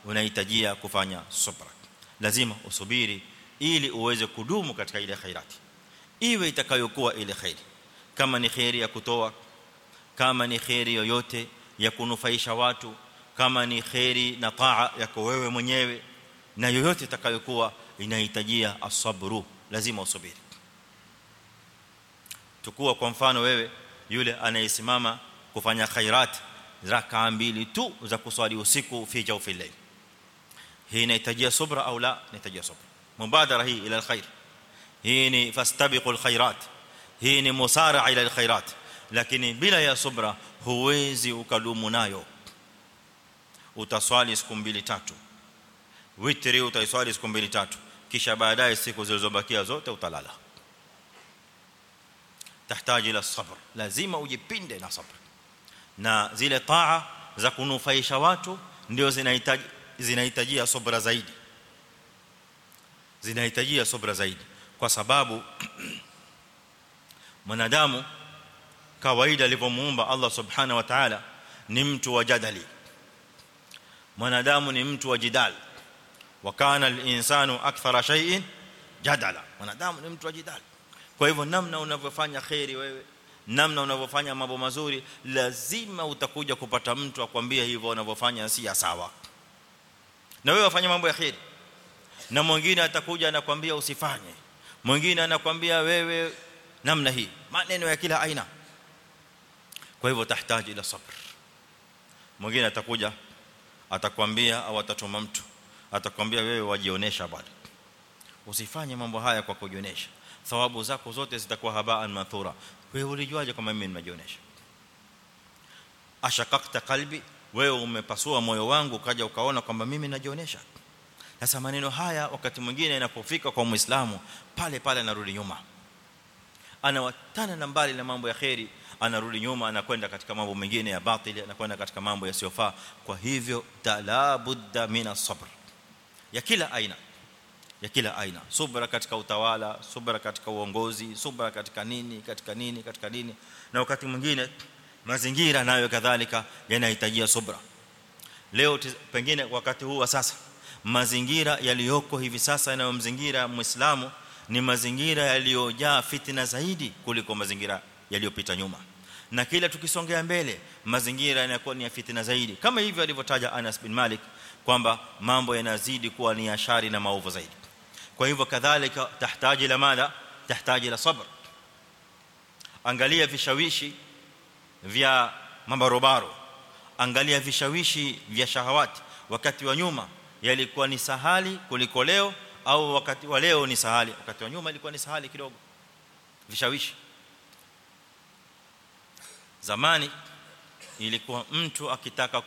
unahitajia kufanya subra. Lazima usubiri ili uweze kudumu katika ile khairati iwe itakayokuwa ile khairi kama ni khairi ya kutoa kama ni khairi yoyote ya kunufaisha watu kama ni khairi na taa yako wewe mwenyewe na yoyote itakayokuwa inahitajia asabru lazima usubiri tukua kwa mfano wewe yule anayesimama kufanya khairat rakaa mbili tu za kuswali usiku fi jawfi layl hii inahitajia subra au la inahitajia subra mubadara hii ila alkhair hii ni fastabiqul khairat hii ni musara ila alkhairat lakini bila ya subra huwezi ukadumu nayo. Utaswali siku mbili tatu. Witri utaiswali siku mbili tatu. Kisha baadaye siku zilizobakia zote utalala. Tahitaji ila sabr. Lazima ujipinde na sabr. Na zile taa za kunufaisha watu ndio zinahitaji zinahitajia subra zaidi. Zinahitajia subra zaidi. Kwa sababu [CLEARS THROAT] mwanadamu kawaida alivyomuumba Allah subhanahu wa ta'ala ni mtu wa jadali mwanadamu ni mtu wa jidal wa kana al-insanu akthara shay'in jadala mwanadamu ni mtu wa jidal kwa hivyo namna unavyofanya khairi wewe namna unavyofanya mambo mazuri lazima utakuja kupata mtu akwambia hivyo unavyofanya si sawa na wewe wafanya mambo ya khair na mwingine atakuja anakuambia usifanye mwingine anakuambia wewe namna hii maneno ya kila aina kwa hivyo utahitaji ila sabr. Mwingine atakuja atakwambia au atatuma mtu atakwambia wewe wajionesha bado usifanye mambo haya kwa kujionesha. Thawabu zako zote zitakuwa habaan mathura. Wewe ulijuaje kama mimi nimejionesha? Ashakakta kalbi wewe umepasua moyo wangu kaja ukaona kwamba mimi najionesha. Sasa maneno haya wakati mwingine inapofika kwa muislamu pale pale anarudi nyuma. Anawatana na mbali na mambo ya khairi anarudi nyuma anakwenda katika mambo mengine ya batili anakwenda katika mambo yasiyofaa. Kwa hivyo la budda min as-sabr ya kila aina. Ya kila aina. Subra katika utawala subra katika uongozi subra katika nini katika nini katika nini. Na wakati mwingine mazingira nayo kadhalika yanahitaji subra. Leo pengine wakati huu wa sasa mazingira yaliyoko hivi sasa yanayomzingira muislamu ni mazingira yaliyojaa fitina zaidi kuliko mazingira yaliyopita nyuma na kila tukisongea mbele mazingira yanakuwa ni ya fitina zaidi. Kama hivyo alivyotaja Anas bin Malik kwamba mambo yanazidi kuwa ni ashari na maovu zaidi. Kwa hivyo kadhalika tahitaji la madha tahitaji la sabr. Angalia vishawishi vya mabarobaro. Angalia vishawishi vya shahawati wakati wa nyuma yalikuwa ni sahali kuliko leo au wakati wa leo ni sahali. Wakati wa nyuma ilikuwa ni sahali kidogo. Vishawishi zamani ilikuwa mtu akitaka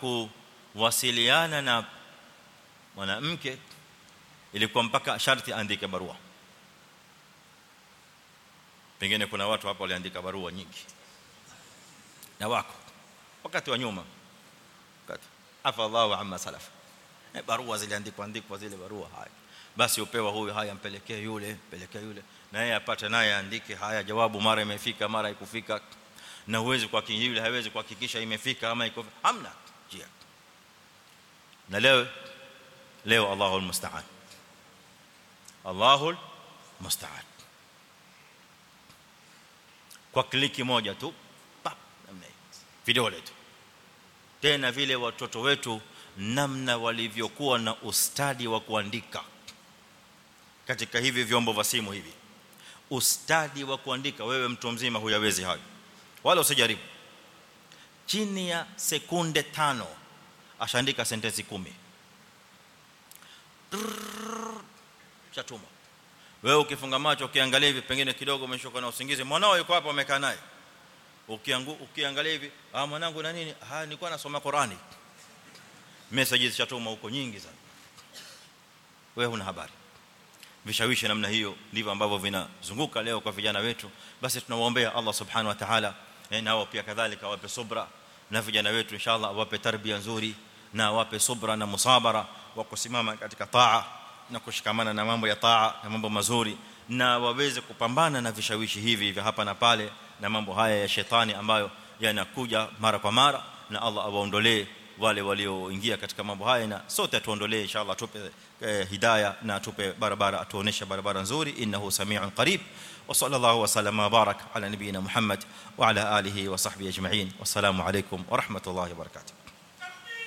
kuwasiliana na mwanamke ilikuwa mpaka sharti aandike barua. Pengine kuna watu hapa waliandika barua nyingi. Na wako. Wakati wa nyuma. Wakati. Afa Allahu amma salaf. Barua ziliandikwa andikwa zile barua haya. Basi upewa huyu haya mpelekee yule pelekea yule. Na yeye apate naye aandike haya jawabu mara imefika mara ikufika na uwezi kwa yule haiwezi kuhakikisha imefika ama iko hamna njia. Na leo leo Allahu almusta'an. Allahu almusta'an. Kwa kliki moja tu pap namna vidole tu. Tena vile watoto wetu namna walivyokuwa na ustadi wa kuandika. Katika hivi vyombo vya simu hivi. Ustadi wa kuandika wewe mtu mzima huyawezi hayo wala usijaribu. Chini ya sekunde tano ashaandika sentensi 10 chatuma wewe ukifunga macho ukiangalia hivi pengine kidogo umeshoka na usingizi mwanao yuko hapa amekaa naye. Ukiangalia hivi ah mwanangu na nini? Ah nilikuwa nasoma Qurani. Messages chatuma huko nyingi sana. Wewe huna habari. Vishawishi namna hiyo ndivyo ambavyo vinazunguka leo kwa vijana wetu. Basi tunawaombea Allah subhanahu wa ta'ala nao pia kadhalika wape subra na vijana wetu inshallah wape tarbia nzuri na wape subra na musabara wa kusimama katika taa na kushikamana na mambo ya taa na mambo mazuri na waweze kupambana na vishawishi hivi vya hapa na pale na mambo haya ya shetani ambayo yanakuja mara kwa mara na Allah awaondolee wale walioingia katika mambo haya na sote tuondolee inshallah tupe hidayah na tupe barabara atuoneshe barabara nzuri innahu samiun qarib wa sallallahu wa sallama barak ala nabiyina muhammad wa ala alihi wa sahbihi ajma'in wassalamu alaykum